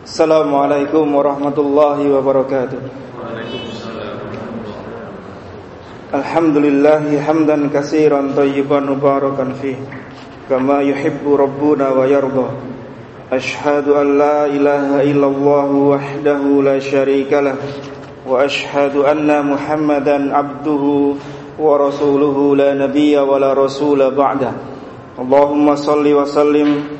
Assalamualaikum warahmatullahi wabarakatuh. Alhamdulillahi hamdan kasiran tayyiban mubarakan fih. Kama yuhibbu rabbuna wa yarda. Ashhadu an la ilaha illallah wahdahu la sharika lah. Wa ashhadu anna muhammadan abduhu wa rasuluhu la nabiyya wa la rasula ba'dah. Allahumma salli wa sallim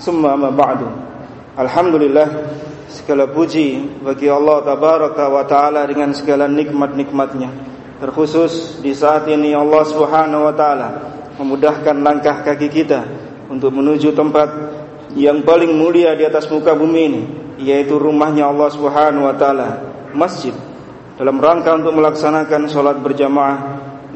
Summa ma ba'du. Alhamdulillah Segala puji bagi Allah Tabaraka wa ta'ala Dengan segala nikmat-nikmatnya. Terkhusus di saat ini Allah subhanahu wa ta'ala Memudahkan langkah kaki kita Untuk menuju tempat Yang paling mulia di atas muka bumi ini Yaitu rumahnya Allah subhanahu wa ta'ala Masjid. Dalam rangka untuk melaksanakan sholat berjamaah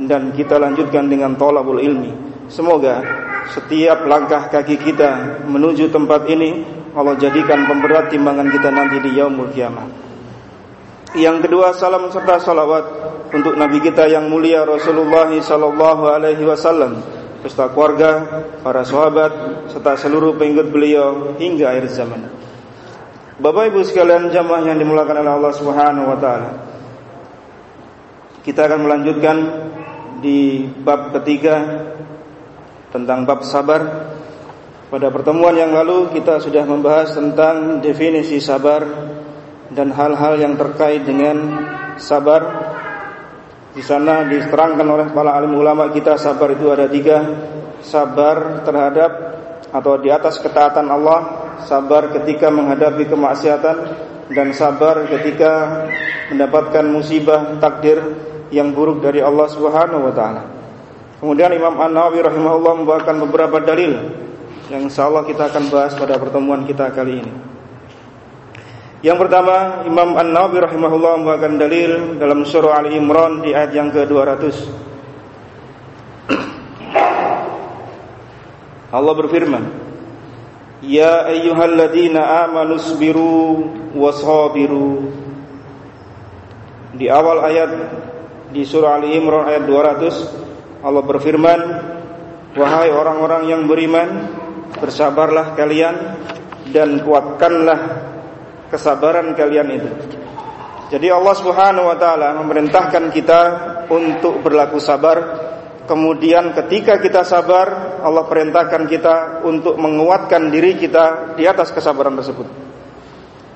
Dan kita lanjutkan dengan tolabul ilmi. Semoga setiap langkah kaki kita menuju tempat ini Allah jadikan pemberat timbangan kita nanti di yaumul kiamat. Yang kedua salam serta salawat untuk Nabi kita yang mulia Rasulullah sallallahu alaihi wasallam beserta keluarga, para sahabat serta seluruh pengikut beliau hingga akhir zaman. Bapak Ibu sekalian jamaah yang dimulakan oleh Allah Subhanahu wa taala. Kita akan melanjutkan di bab ketiga tentang bab sabar. Pada pertemuan yang lalu kita sudah membahas tentang definisi sabar dan hal-hal yang terkait dengan sabar. Di sana diterangkan oleh para alim ulama kita sabar itu ada tiga sabar terhadap atau di atas ketaatan Allah, sabar ketika menghadapi kemaksiatan dan sabar ketika mendapatkan musibah takdir yang buruk dari Allah Subhanahu wa taala. Kemudian Imam An-Nawawi rahimahullah membawakan beberapa dalil yang insyaallah kita akan bahas pada pertemuan kita kali ini. Yang pertama, Imam An-Nawawi rahimahullah membawakan dalil dalam surah Ali Imran di ayat yang ke-200. Allah berfirman, "Ya ayyuhalladzina amanu sabiru wasabiru." Di awal ayat di surah Ali Imran ayat 200 Allah berfirman Wahai orang-orang yang beriman Bersabarlah kalian Dan kuatkanlah Kesabaran kalian itu. Jadi Allah subhanahu wa ta'ala Memerintahkan kita Untuk berlaku sabar. Kemudian ketika kita sabar Allah perintahkan kita Untuk menguatkan diri kita Di atas kesabaran tersebut.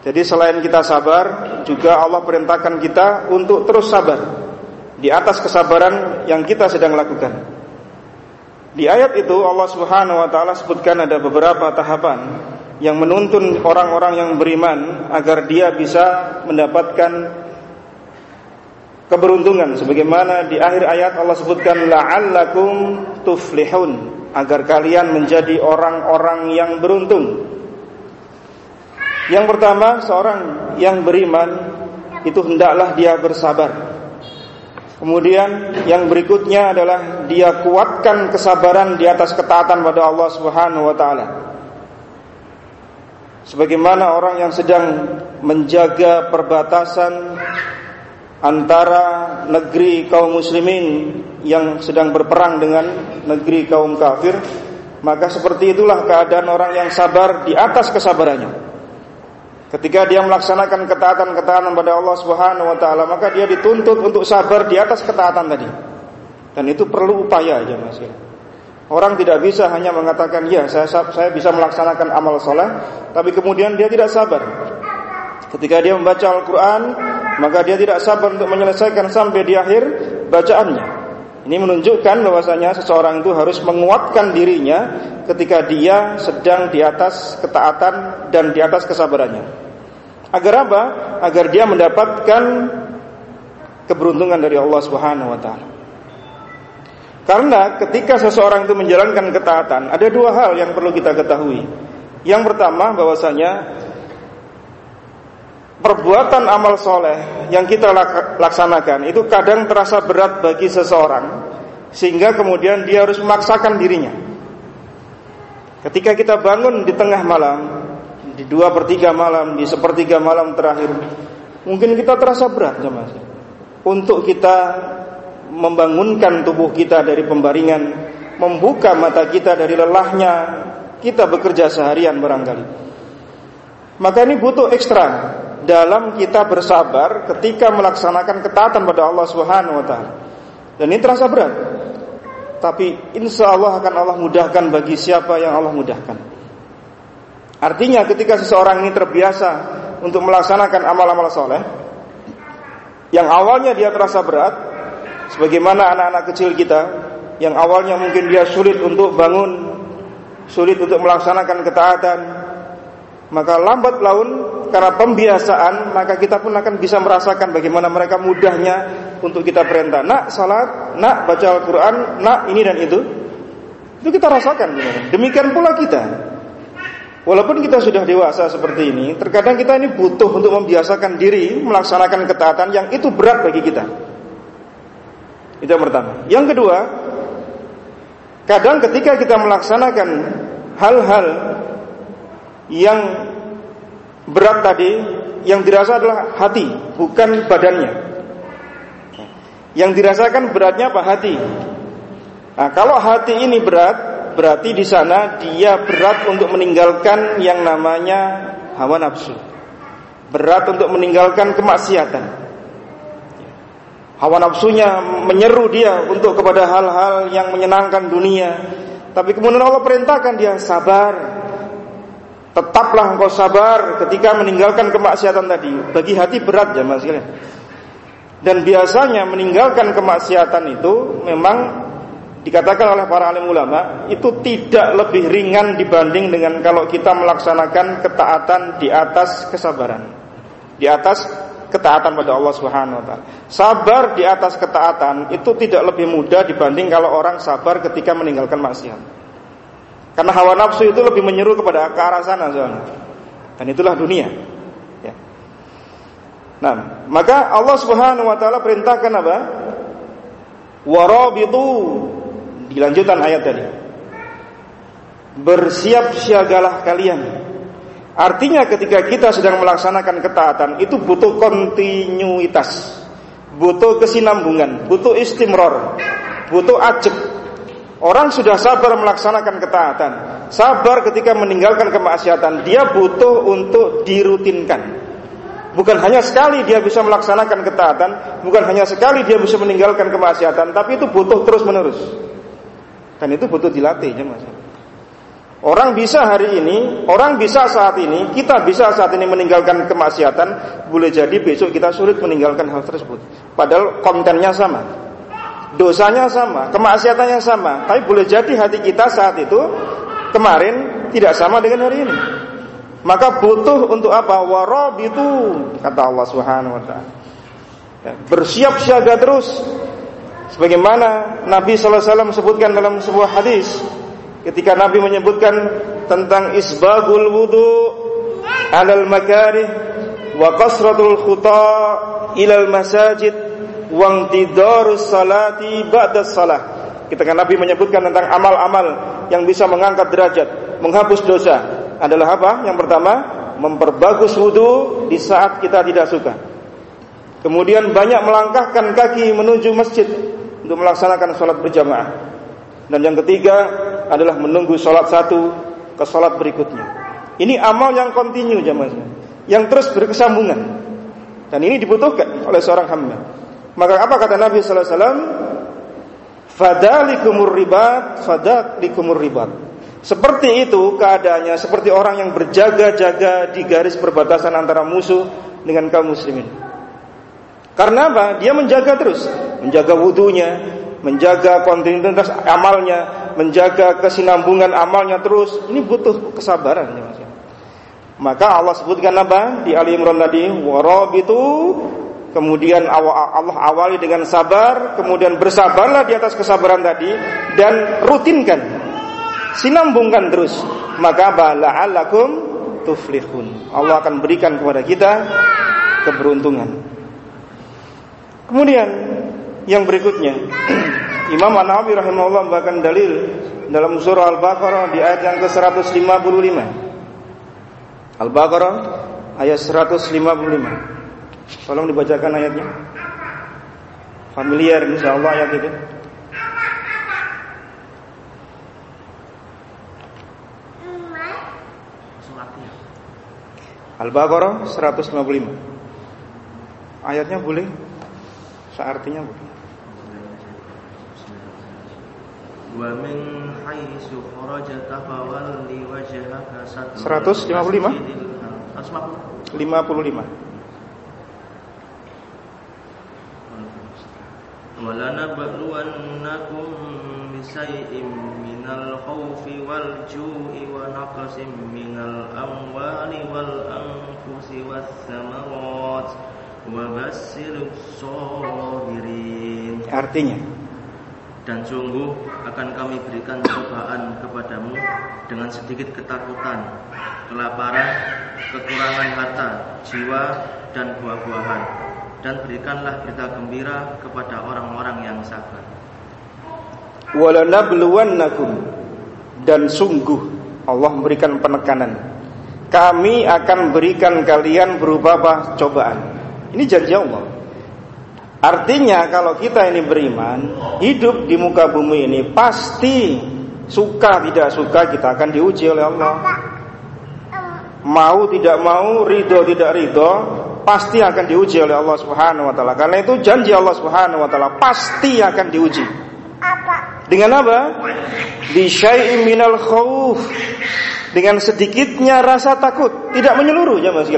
Jadi selain kita sabar Juga Allah perintahkan kita Untuk terus sabar di atas kesabaran yang kita sedang lakukan. Di ayat itu Allah Subhanahu wa taala sebutkan ada beberapa tahapan yang menuntun orang-orang yang beriman agar dia bisa mendapatkan keberuntungan sebagaimana di akhir ayat Allah sebutkan la'allakum tuflihun agar kalian menjadi orang-orang yang beruntung. Yang pertama, seorang yang beriman itu hendaklah dia bersabar. Kemudian yang berikutnya adalah dia kuatkan kesabaran di atas ketaatan pada Allah Subhanahu wa taala. Sebagaimana orang yang sedang menjaga perbatasan antara negeri kaum muslimin yang sedang berperang dengan negeri kaum kafir, maka seperti itulah keadaan orang yang sabar di atas kesabarannya. Ketika dia melaksanakan ketaatan-ketaatan pada Allah Subhanahu wa taala, maka dia dituntut untuk sabar di atas ketaatan tadi. Dan itu perlu upaya aja Mas. Orang tidak bisa hanya mengatakan, "Ya, saya saya bisa melaksanakan amal soleh," tapi kemudian dia tidak sabar. Ketika dia membaca Al-Qur'an, maka dia tidak sabar untuk menyelesaikan sampai di akhir bacaannya. Ini menunjukkan bahwasanya seseorang itu harus menguatkan dirinya ketika dia sedang di atas ketaatan dan di atas kesabarannya. Agar apa? Agar dia mendapatkan keberuntungan dari Allah Subhanahu wa taala. Karena ketika seseorang itu menjalankan ketaatan, ada dua hal yang perlu kita ketahui. Yang pertama bahwasanya perbuatan amal soleh yang kita laksanakan itu kadang terasa berat bagi seseorang sehingga kemudian dia harus memaksakan dirinya. Ketika kita bangun di tengah malam, di dua per tiga malam, di sepertiga malam terakhir, mungkin kita terasa berat, mas. Untuk kita membangunkan tubuh kita dari pembaringan, membuka mata kita dari lelahnya kita bekerja seharian barangkali. Maka ini butuh ekstra dalam kita bersabar ketika melaksanakan ketaatan pada Allah Subhanahu wa taala. Dan ini terasa berat. Tapi insya Allah akan Allah mudahkan bagi siapa yang Allah mudahkan. Artinya ketika seseorang ini terbiasa untuk melaksanakan amal-amal soleh, yang awalnya dia terasa berat, sebagaimana anak-anak kecil kita, yang awalnya mungkin dia sulit untuk bangun, sulit untuk melaksanakan ketaatan, maka lambat laun karena pembiasaan maka kita pun akan bisa merasakan bagaimana mereka mudahnya untuk kita perintah. Nak salat nak baca Al-Quran nak ini dan itu. Itu kita rasakan. Demikian pula kita. Walaupun kita sudah dewasa seperti ini terkadang kita ini butuh untuk membiasakan diri melaksanakan ketaatan yang itu berat bagi kita. Itu yang pertama. Yang kedua kadang ketika kita melaksanakan hal-hal yang berat tadi yang dirasa adalah hati, bukan badannya. Yang dirasakan beratnya apa hati. Nah, kalau hati ini berat, berarti di sana dia berat untuk meninggalkan yang namanya hawa nafsu. Berat untuk meninggalkan kemaksiatan. Hawa nafsunya menyeru dia untuk kepada hal-hal yang menyenangkan dunia. Tapi kemudian Allah perintahkan dia sabar, Tetaplah engkau sabar ketika meninggalkan kemaksiatan tadi. Bagi hati berat ya mas sekalian. Dan biasanya meninggalkan kemaksiatan itu memang dikatakan oleh para alim ulama itu tidak lebih ringan dibanding dengan kalau kita melaksanakan ketaatan di atas kesabaran. Di atas ketaatan pada Allah Subhanahu wa taala. Sabar di atas ketaatan itu tidak lebih mudah dibanding kalau orang sabar ketika meninggalkan maksiat. Karena hawa nafsu itu lebih menyeru kepada ke arah sana soalnya. Dan itulah dunia. Ya. Nah, maka Allah Subhanahu wa taala perintahkan apa? Warabitu di lanjutan ayat tadi. Bersiap siagalah kalian. Artinya ketika kita sedang melaksanakan ketaatan itu butuh kontinuitas, butuh kesinambungan, butuh istimror, butuh ajak, Orang sudah sabar melaksanakan ketaatan, sabar ketika meninggalkan kemaksiatan, dia butuh untuk dirutinkan. Bukan hanya sekali dia bisa melaksanakan ketaatan, bukan hanya sekali dia bisa meninggalkan kemaksiatan, tapi itu butuh terus-menerus. Dan itu butuh dilatih, Mas. Orang bisa hari ini, orang bisa saat ini, kita bisa saat ini meninggalkan kemaksiatan, boleh jadi besok kita sulit meninggalkan hal tersebut. Padahal kontennya sama dosanya sama, kemaksiatannya sama, tapi boleh jadi hati kita saat itu kemarin tidak sama dengan hari ini. Maka butuh untuk apa? Itu kata Allah Subhanahu wa taala. Ya, bersiap siaga terus sebagaimana Nabi sallallahu sebutkan dalam sebuah hadis ketika Nabi menyebutkan tentang isbagul wudu alal makarih wa kasratul khuta ilal masajid wang tidarus salati ba'da salah. Kita kan Nabi menyebutkan tentang amal-amal yang bisa mengangkat derajat, menghapus dosa. Adalah apa? Yang pertama, memperbagus wudhu di saat kita tidak suka. Kemudian banyak melangkahkan kaki menuju masjid untuk melaksanakan sholat berjamaah. Dan yang ketiga adalah menunggu sholat satu ke sholat berikutnya. Ini amal yang kontinu jamaah, yang terus berkesambungan. Dan ini dibutuhkan oleh seorang hamba. Maka apa kata Nabi sallallahu alaihi wasallam? Fadalikumur ribat, fadalikumur ribat. Seperti itu keadaannya seperti orang yang berjaga-jaga di garis perbatasan antara musuh dengan kaum muslimin. Karena apa? Dia menjaga terus, menjaga wudhunya, menjaga kontinuitas amalnya, menjaga kesinambungan amalnya terus. Ini butuh kesabaran ya. Maka Allah sebutkan apa? Di Ali Imran tadi, warabitu kemudian Allah awali dengan sabar, kemudian bersabarlah di atas kesabaran tadi dan rutinkan. Sinambungkan terus. Maka bala'alakum tuflihun. Allah akan berikan kepada kita keberuntungan. Kemudian yang berikutnya Imam An-Nawawi rahimahullah bahkan dalil dalam surah Al-Baqarah di ayat yang ke-155. Al-Baqarah ayat 155. Tolong dibacakan ayatnya. Familiar insyaallah ayat itu. Al-Baqarah 155. Ayatnya boleh seartinya boleh. wa min haitsu kharajta fawalli wajhaka 155 55 ولنبلونكم بشيء من الخوف والجوع ونقص من الأموال والأنفس والثمرات وبشر الصابرين Artinya dan sungguh akan kami berikan cobaan kepadamu dengan sedikit ketakutan, kelaparan, kekurangan harta, jiwa, dan buah-buahan. Dan berikanlah berita gembira kepada orang-orang yang sabar. Walanabluwannakum dan sungguh Allah memberikan penekanan. Kami akan berikan kalian berupa apa? cobaan. Ini janji Allah. Artinya kalau kita ini beriman, hidup di muka bumi ini pasti suka tidak suka kita akan diuji oleh Allah. Mau tidak mau, ridho tidak ridho, pasti akan diuji oleh Allah Subhanahu wa taala. Karena itu janji Allah Subhanahu wa taala pasti akan diuji. Dengan apa? Di syai'in minal khauf. Dengan sedikitnya rasa takut, tidak menyeluruh ya Mas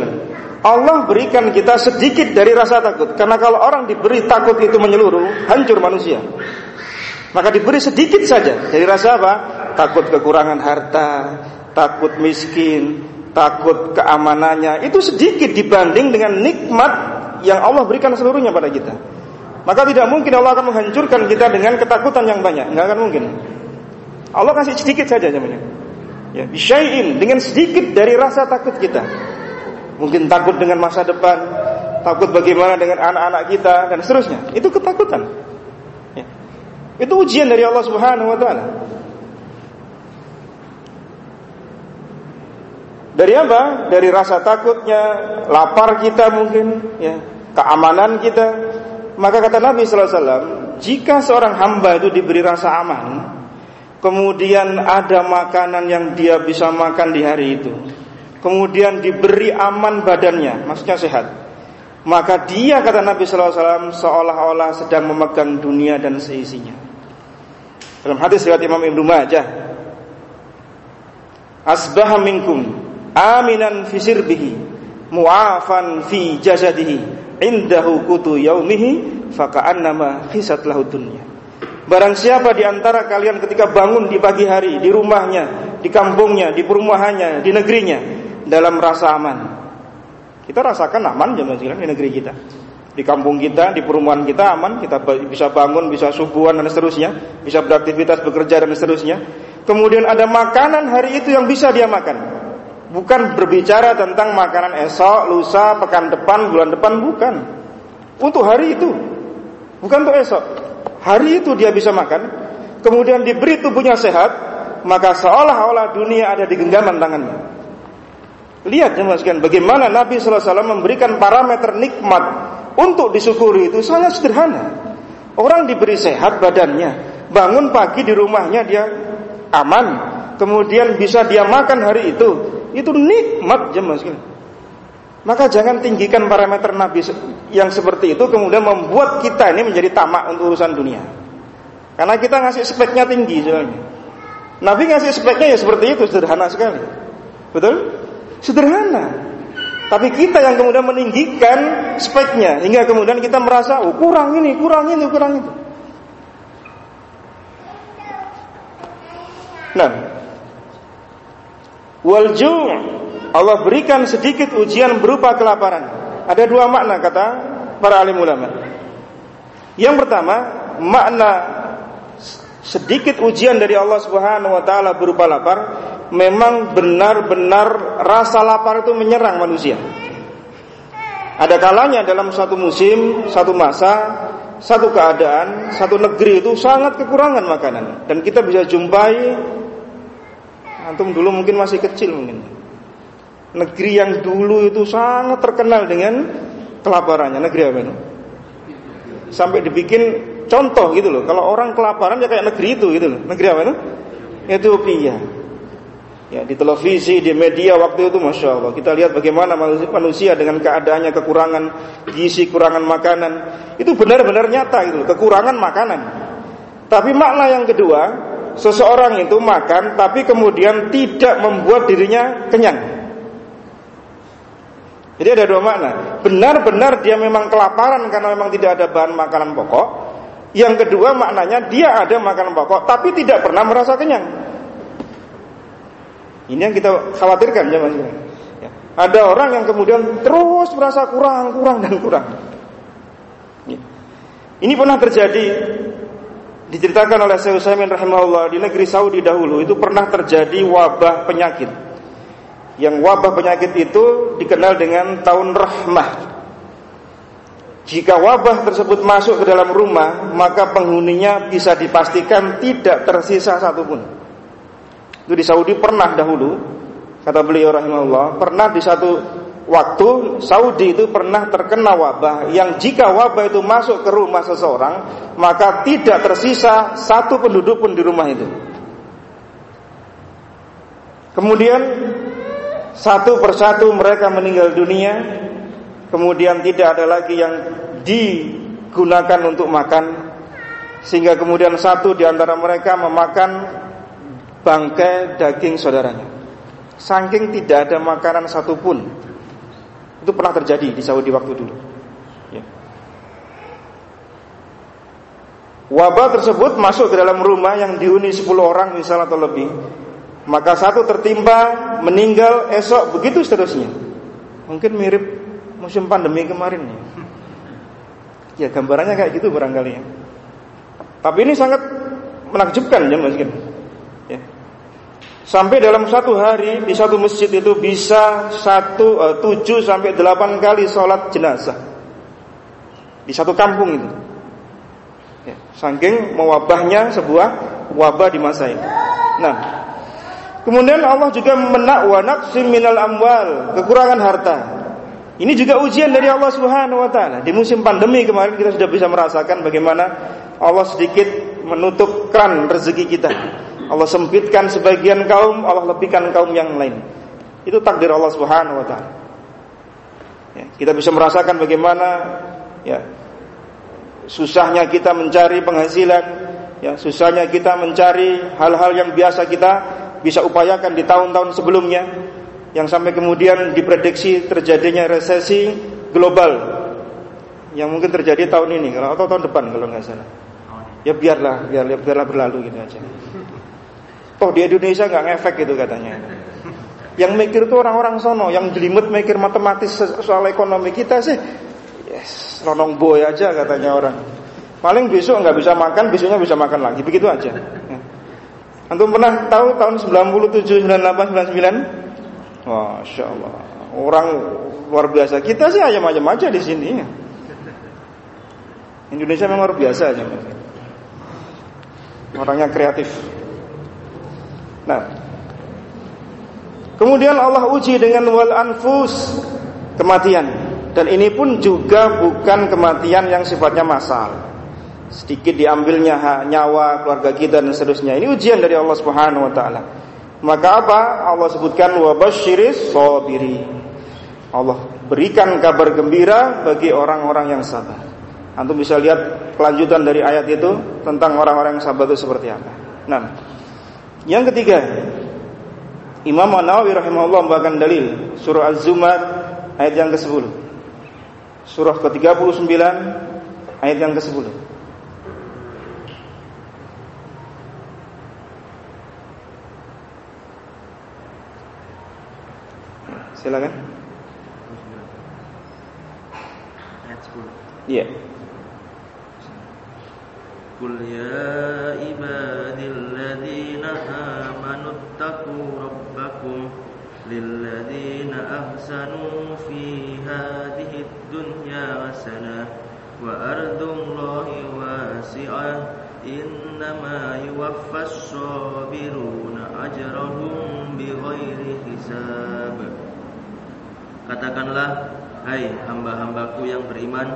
Allah berikan kita sedikit dari rasa takut. Karena kalau orang diberi takut itu menyeluruh, hancur manusia. Maka diberi sedikit saja dari rasa apa? Takut kekurangan harta, takut miskin, takut keamanannya. Itu sedikit dibanding dengan nikmat yang Allah berikan seluruhnya pada kita. Maka tidak mungkin Allah akan menghancurkan kita dengan ketakutan yang banyak. Nggak akan mungkin. Allah kasih sedikit saja namanya. Ya, bisyai'in dengan sedikit dari rasa takut kita mungkin takut dengan masa depan, takut bagaimana dengan anak-anak kita dan seterusnya. Itu ketakutan. Ya. Itu ujian dari Allah Subhanahu wa taala. Dari apa? Dari rasa takutnya, lapar kita mungkin, ya, keamanan kita. Maka kata Nabi sallallahu alaihi wasallam, jika seorang hamba itu diberi rasa aman, kemudian ada makanan yang dia bisa makan di hari itu, kemudian diberi aman badannya, maksudnya sehat. Maka dia kata Nabi Sallallahu Alaihi Wasallam seolah-olah sedang memegang dunia dan seisinya. Dalam hadis riwayat Imam Ibnu Majah, asbaha minkum aminan fi sirbihi mu'afan fi jasadihi indahu kutu yaumihi faka'annama khisat lahu dunya. Barang siapa di antara kalian ketika bangun di pagi hari di rumahnya, di kampungnya, di perumahannya, di negerinya, dalam rasa aman. Kita rasakan aman jemaah sekalian di negeri kita. Di kampung kita, di perumahan kita aman, kita bisa bangun, bisa subuhan dan seterusnya, bisa beraktivitas, bekerja dan seterusnya. Kemudian ada makanan hari itu yang bisa dia makan. Bukan berbicara tentang makanan esok, lusa, pekan depan, bulan depan, bukan. Untuk hari itu. Bukan untuk esok. Hari itu dia bisa makan. Kemudian diberi tubuhnya sehat, maka seolah-olah dunia ada di genggaman tangannya. Lihat ya mas bagaimana Nabi SAW memberikan parameter nikmat untuk disyukuri itu sangat sederhana. Orang diberi sehat badannya, bangun pagi di rumahnya dia aman, kemudian bisa dia makan hari itu, itu nikmat ya mas Maka jangan tinggikan parameter Nabi yang seperti itu kemudian membuat kita ini menjadi tamak untuk urusan dunia. Karena kita ngasih speknya tinggi soalnya. Nabi ngasih speknya ya seperti itu sederhana sekali. Betul? Sederhana. Tapi kita yang kemudian meninggikan speknya hingga kemudian kita merasa oh kurang ini, kurang ini, kurang itu. Nah, wal Allah berikan sedikit ujian berupa kelaparan. Ada dua makna kata para alim ulama. Yang pertama, makna sedikit ujian dari Allah Subhanahu wa taala berupa lapar memang benar-benar rasa lapar itu menyerang manusia. Ada kalanya dalam satu musim, satu masa, satu keadaan, satu negeri itu sangat kekurangan makanan dan kita bisa jumpai antum dulu mungkin masih kecil mungkin. Negeri yang dulu itu sangat terkenal dengan kelaparannya, negeri apa itu? Sampai dibikin contoh gitu loh. Kalau orang kelaparan ya kayak negeri itu gitu loh. Negeri apa itu? Ethiopia. Ya, di televisi, di media waktu itu Masya Allah Kita lihat bagaimana manusia dengan keadaannya kekurangan gizi, kekurangan makanan Itu benar-benar nyata itu, kekurangan makanan Tapi makna yang kedua Seseorang itu makan tapi kemudian tidak membuat dirinya kenyang Jadi ada dua makna Benar-benar dia memang kelaparan karena memang tidak ada bahan makanan pokok Yang kedua maknanya dia ada makanan pokok tapi tidak pernah merasa kenyang ini yang kita khawatirkan zaman sekarang. Ya. Ada orang yang kemudian terus merasa kurang, kurang dan kurang. Ya. Ini pernah terjadi diceritakan oleh Syekh Utsaimin rahimahullah di negeri Saudi dahulu itu pernah terjadi wabah penyakit. Yang wabah penyakit itu dikenal dengan tahun rahmah. Jika wabah tersebut masuk ke dalam rumah, maka penghuninya bisa dipastikan tidak tersisa satupun. Itu di Saudi pernah dahulu kata beliau rahimahullah, pernah di satu waktu Saudi itu pernah terkena wabah yang jika wabah itu masuk ke rumah seseorang, maka tidak tersisa satu penduduk pun di rumah itu. Kemudian satu persatu mereka meninggal dunia, kemudian tidak ada lagi yang digunakan untuk makan sehingga kemudian satu di antara mereka memakan bangkai daging saudaranya. Saking tidak ada makanan satupun. Itu pernah terjadi di Saudi waktu dulu. Ya. Wabah tersebut masuk ke dalam rumah yang dihuni 10 orang misalnya atau lebih. Maka satu tertimpa, meninggal, esok begitu seterusnya. Mungkin mirip musim pandemi kemarin ya. Ya gambarannya kayak gitu barangkali ya. Tapi ini sangat menakjubkan ya mungkin. Sampai dalam satu hari di satu masjid itu bisa satu uh, tujuh sampai delapan kali sholat jenazah di satu kampung itu. Ya, saking mewabahnya sebuah wabah di masa ini. Nah, kemudian Allah juga menak wa minal amwal, kekurangan harta. Ini juga ujian dari Allah Subhanahu wa taala. Di musim pandemi kemarin kita sudah bisa merasakan bagaimana Allah sedikit menutup keran rezeki kita. Allah sempitkan sebagian kaum, Allah lebihkan kaum yang lain. Itu takdir Allah Subhanahu wa taala. Ya, kita bisa merasakan bagaimana ya susahnya kita mencari penghasilan, ya susahnya kita mencari hal-hal yang biasa kita bisa upayakan di tahun-tahun sebelumnya yang sampai kemudian diprediksi terjadinya resesi global yang mungkin terjadi tahun ini atau tahun depan kalau nggak salah. Ya biarlah, biarlah biarlah berlalu gitu aja. Toh di Indonesia nggak ngefek gitu katanya. Yang mikir itu orang-orang sono, yang jelimet mikir matematis soal ekonomi kita sih, yes, ronong boy aja katanya orang. Paling besok nggak bisa makan, besoknya bisa makan lagi, begitu aja. Antum pernah tahu tahun 97, 98, 99? Masya Allah. Orang luar biasa. Kita sih ayam-ayam aja di sini. Indonesia memang luar biasa aja. Orangnya kreatif. Nah, kemudian Allah uji dengan wal anfus kematian dan ini pun juga bukan kematian yang sifatnya masal. Sedikit diambilnya nyawa keluarga kita dan seterusnya. Ini ujian dari Allah Subhanahu wa taala. Maka apa? Allah sebutkan wa basyiris sabiri. Allah berikan kabar gembira bagi orang-orang yang sabar. Antum bisa lihat kelanjutan dari ayat itu tentang orang-orang yang sabar itu seperti apa. Nah, yang ketiga, Imam An-Nawawi rahimahullah membawakan dalil surah Az-Zumar ayat yang ke-10. Surah ke-39 ayat yang ke-10. Silakan. Ayat 10. Iya. قل يا عبادي الذين آمنوا اتقوا ربكم للذين أحسنوا في هذه الدنيا حسنة وأرض الله واسعة إنما يوفى الصابرون أجرهم بغير حساب Katakanlah, hai hamba-hambaku yang beriman,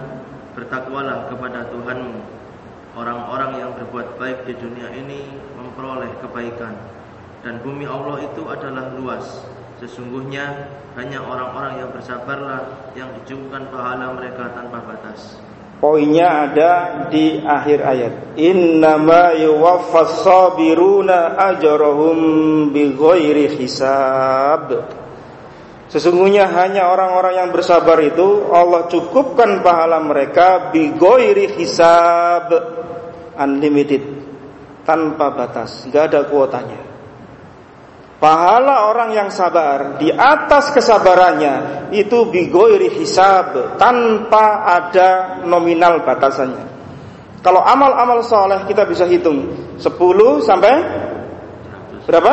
bertakwalah kepada Tuhanmu. Orang-orang yang berbuat baik di dunia ini memperoleh kebaikan. Dan bumi Allah itu adalah luas. Sesungguhnya hanya orang-orang yang bersabarlah yang dicukupkan pahala mereka tanpa batas. Poinnya ada di akhir ayat. Innama yuwaffas sabiruna ajrahum bighairi hisab. Sesungguhnya hanya orang-orang yang bersabar itu Allah cukupkan pahala mereka bigoiri hisab unlimited tanpa batas, nggak ada kuotanya. Pahala orang yang sabar di atas kesabarannya itu bigoiri hisab tanpa ada nominal batasannya. Kalau amal-amal soleh kita bisa hitung 10 sampai berapa?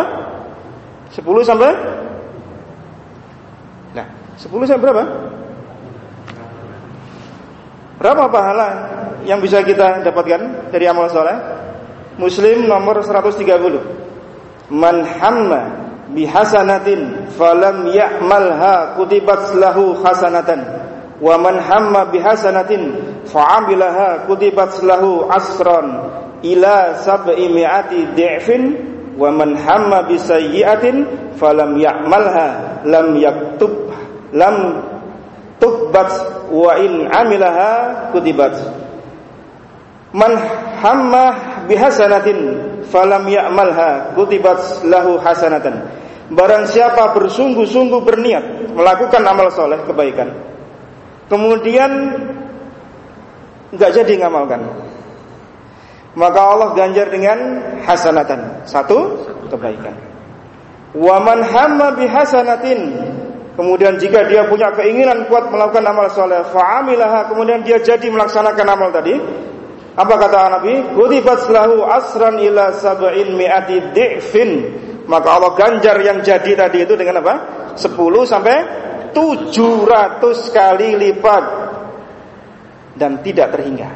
10 sampai 10 sampai berapa? Berapa pahala yang bisa kita dapatkan dari amal soleh? Muslim nomor 130. Man hamma bihasanatin falam ya'malha kutibat lahu hasanatan wa man hamma bihasanatin fa'amilaha kutibat lahu asran ila sab'i mi'ati di'fin wa man hamma bisayyi'atin falam ya'malha lam yaktub lam tukbat wa in amilaha kutibat. Man hamma bihasanatin falam ya'malha kutibat lahu hasanatan. Barang siapa bersungguh-sungguh berniat melakukan amal soleh kebaikan kemudian nggak jadi ngamalkan maka Allah ganjar dengan hasanatan. Satu kebaikan. Wa man hamma bihasanatin Kemudian jika dia punya keinginan kuat melakukan amal soleh, fa'amilaha, kemudian dia jadi melaksanakan amal tadi. Apa kata Nabi? Kutibat lahu asran ila sab'in mi'ati di'fin. Maka Allah ganjar yang jadi tadi itu dengan apa? 10 sampai 700 kali lipat. Dan tidak terhingga.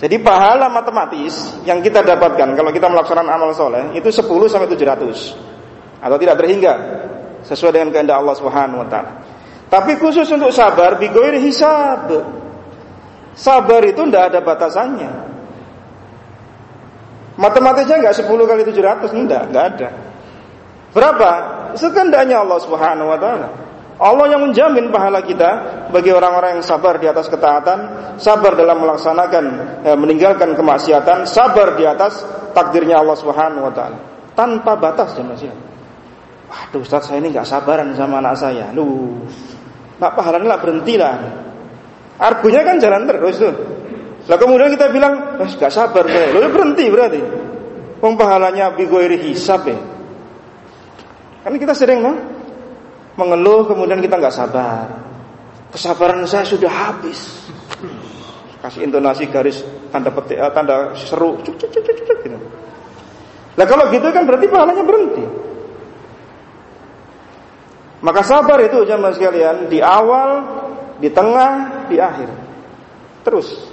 Jadi pahala matematis yang kita dapatkan kalau kita melaksanakan amal soleh itu 10 sampai 700 atau tidak terhingga sesuai dengan kehendak Allah Subhanahu wa taala. Tapi khusus untuk sabar bigoir hisab. Sabar itu tidak ada batasannya. Matematisnya enggak 10 kali 700 enggak, enggak ada. Berapa? Sekendaknya Allah Subhanahu wa taala. Allah yang menjamin pahala kita bagi orang-orang yang sabar di atas ketaatan, sabar dalam melaksanakan eh, meninggalkan kemaksiatan, sabar di atas takdirnya Allah Subhanahu wa taala. Tanpa batas ya Mas Waduh Ustaz saya ini nggak sabaran sama anak saya. Lu, nak pahalanya lah berhenti lah. Argunya kan jalan terus tuh. Lah kemudian kita bilang, eh, nggak sabar saya. Lalu berhenti berarti. Wong pahalanya bigoiri hisab ya. Kan kita sering no? mengeluh kemudian kita nggak sabar. Kesabaran saya sudah habis. Kasih intonasi garis tanda petik, eh, tanda seru, cuk, cuk, cuk, cuk, gitu. Lah kalau gitu kan berarti pahalanya berhenti. Maka sabar itu jemaah sekalian di awal, di tengah, di akhir. Terus.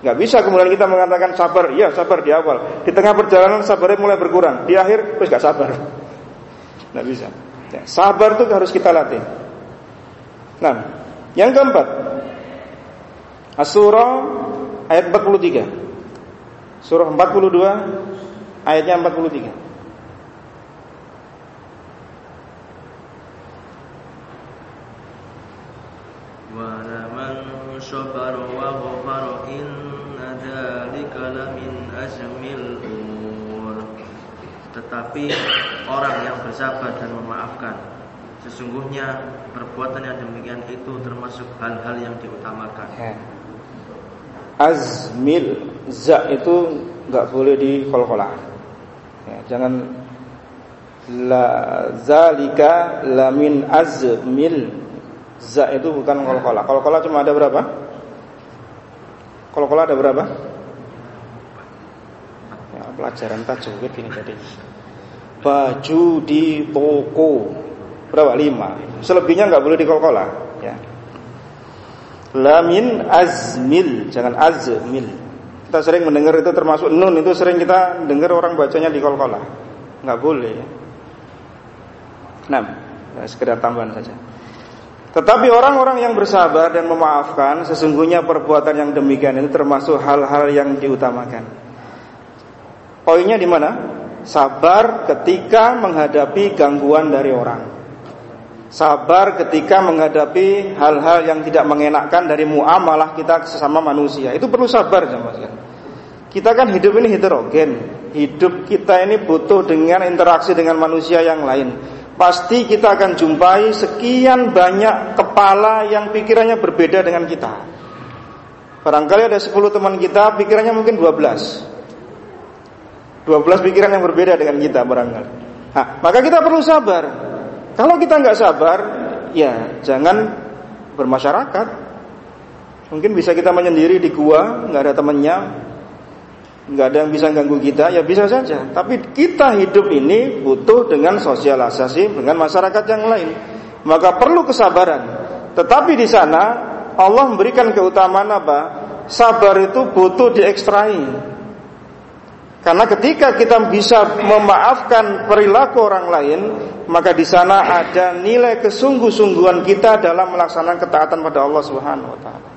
Nggak bisa kemudian kita mengatakan sabar, iya sabar di awal. Di tengah perjalanan sabarnya mulai berkurang. Di akhir terus nggak sabar. Nggak bisa. Ya, sabar itu harus kita latih. Nah, yang keempat. As-Surah ayat 43. Surah 42 ayatnya 43. ولمن صبر وغفر إن ذلك لمن أزم الأمور Tetapi orang yang bersabar dan memaafkan Sesungguhnya perbuatan yang demikian itu termasuk hal-hal yang diutamakan. Ya. Azmil za itu nggak boleh di kol-kolah. Ya, jangan la zalika lamin azmil za itu bukan kol-kolah. Kol-kolah cuma ada berapa? Kol-kolah ada berapa? Ya, pelajaran tajwid ini tadi. Baju di toko berapa? Lima. Selebihnya nggak boleh di kol-kolah. Ya. Lamin azmil, jangan azmil. Kita sering mendengar itu termasuk nun itu sering kita dengar orang bacanya di kol-kolah. Nggak boleh. Nah, sekedar tambahan saja. Tetapi orang-orang yang bersabar dan memaafkan Sesungguhnya perbuatan yang demikian itu termasuk hal-hal yang diutamakan. Poinnya di mana? Sabar ketika menghadapi gangguan dari orang. Sabar ketika menghadapi hal-hal yang tidak mengenakkan dari muamalah kita sesama manusia. Itu perlu sabar jemaah Kita kan hidup ini heterogen. Hidup kita ini butuh dengan interaksi dengan manusia yang lain pasti kita akan jumpai sekian banyak kepala yang pikirannya berbeda dengan kita. Barangkali ada 10 teman kita pikirannya mungkin 12. 12 pikiran yang berbeda dengan kita barangkali. Nah, maka kita perlu sabar. Kalau kita nggak sabar, ya jangan bermasyarakat. Mungkin bisa kita menyendiri di gua, nggak ada temannya, nggak ada yang bisa ganggu kita, ya bisa saja. Tapi kita hidup ini butuh dengan sosialisasi dengan masyarakat yang lain. Maka perlu kesabaran. Tetapi di sana Allah memberikan keutamaan apa? Sabar itu butuh diekstrai. Karena ketika kita bisa memaafkan perilaku orang lain, maka di sana ada nilai kesungguh-sungguhan kita dalam melaksanakan ketaatan pada Allah Subhanahu wa taala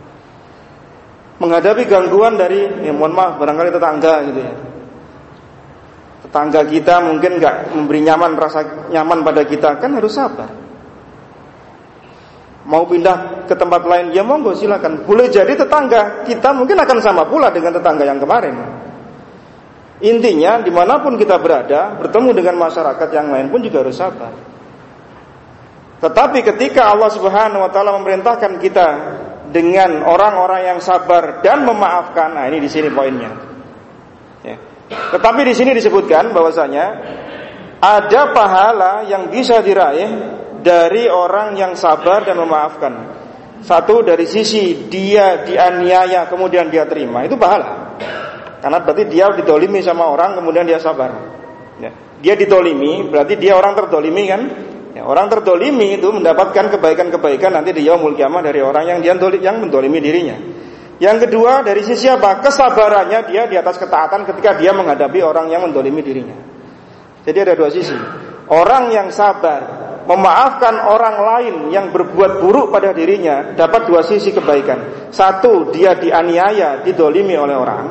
menghadapi gangguan dari ya mohon maaf barangkali tetangga gitu ya. Tetangga kita mungkin nggak memberi nyaman rasa nyaman pada kita kan harus sabar. Mau pindah ke tempat lain ya monggo silakan. Boleh jadi tetangga kita mungkin akan sama pula dengan tetangga yang kemarin. Intinya di mana pun kita berada bertemu dengan masyarakat yang lain pun juga harus sabar. Tetapi ketika Allah Subhanahu Wa Taala memerintahkan kita dengan orang-orang yang sabar dan memaafkan. Nah, ini di sini poinnya. Ya. Tetapi di sini disebutkan bahwasanya ada pahala yang bisa diraih dari orang yang sabar dan memaafkan. Satu dari sisi dia dianiaya kemudian dia terima itu pahala. Karena berarti dia ditolimi sama orang kemudian dia sabar. Ya. Dia ditolimi berarti dia orang tertolimi kan Ya, orang terdolimi itu mendapatkan kebaikan-kebaikan nanti di yaumul kiamah dari orang yang dia yang mendolimi dirinya. Yang kedua dari sisi apa? Kesabarannya dia di atas ketaatan ketika dia menghadapi orang yang mendolimi dirinya. Jadi ada dua sisi. Orang yang sabar memaafkan orang lain yang berbuat buruk pada dirinya dapat dua sisi kebaikan. Satu, dia dianiaya, didolimi oleh orang.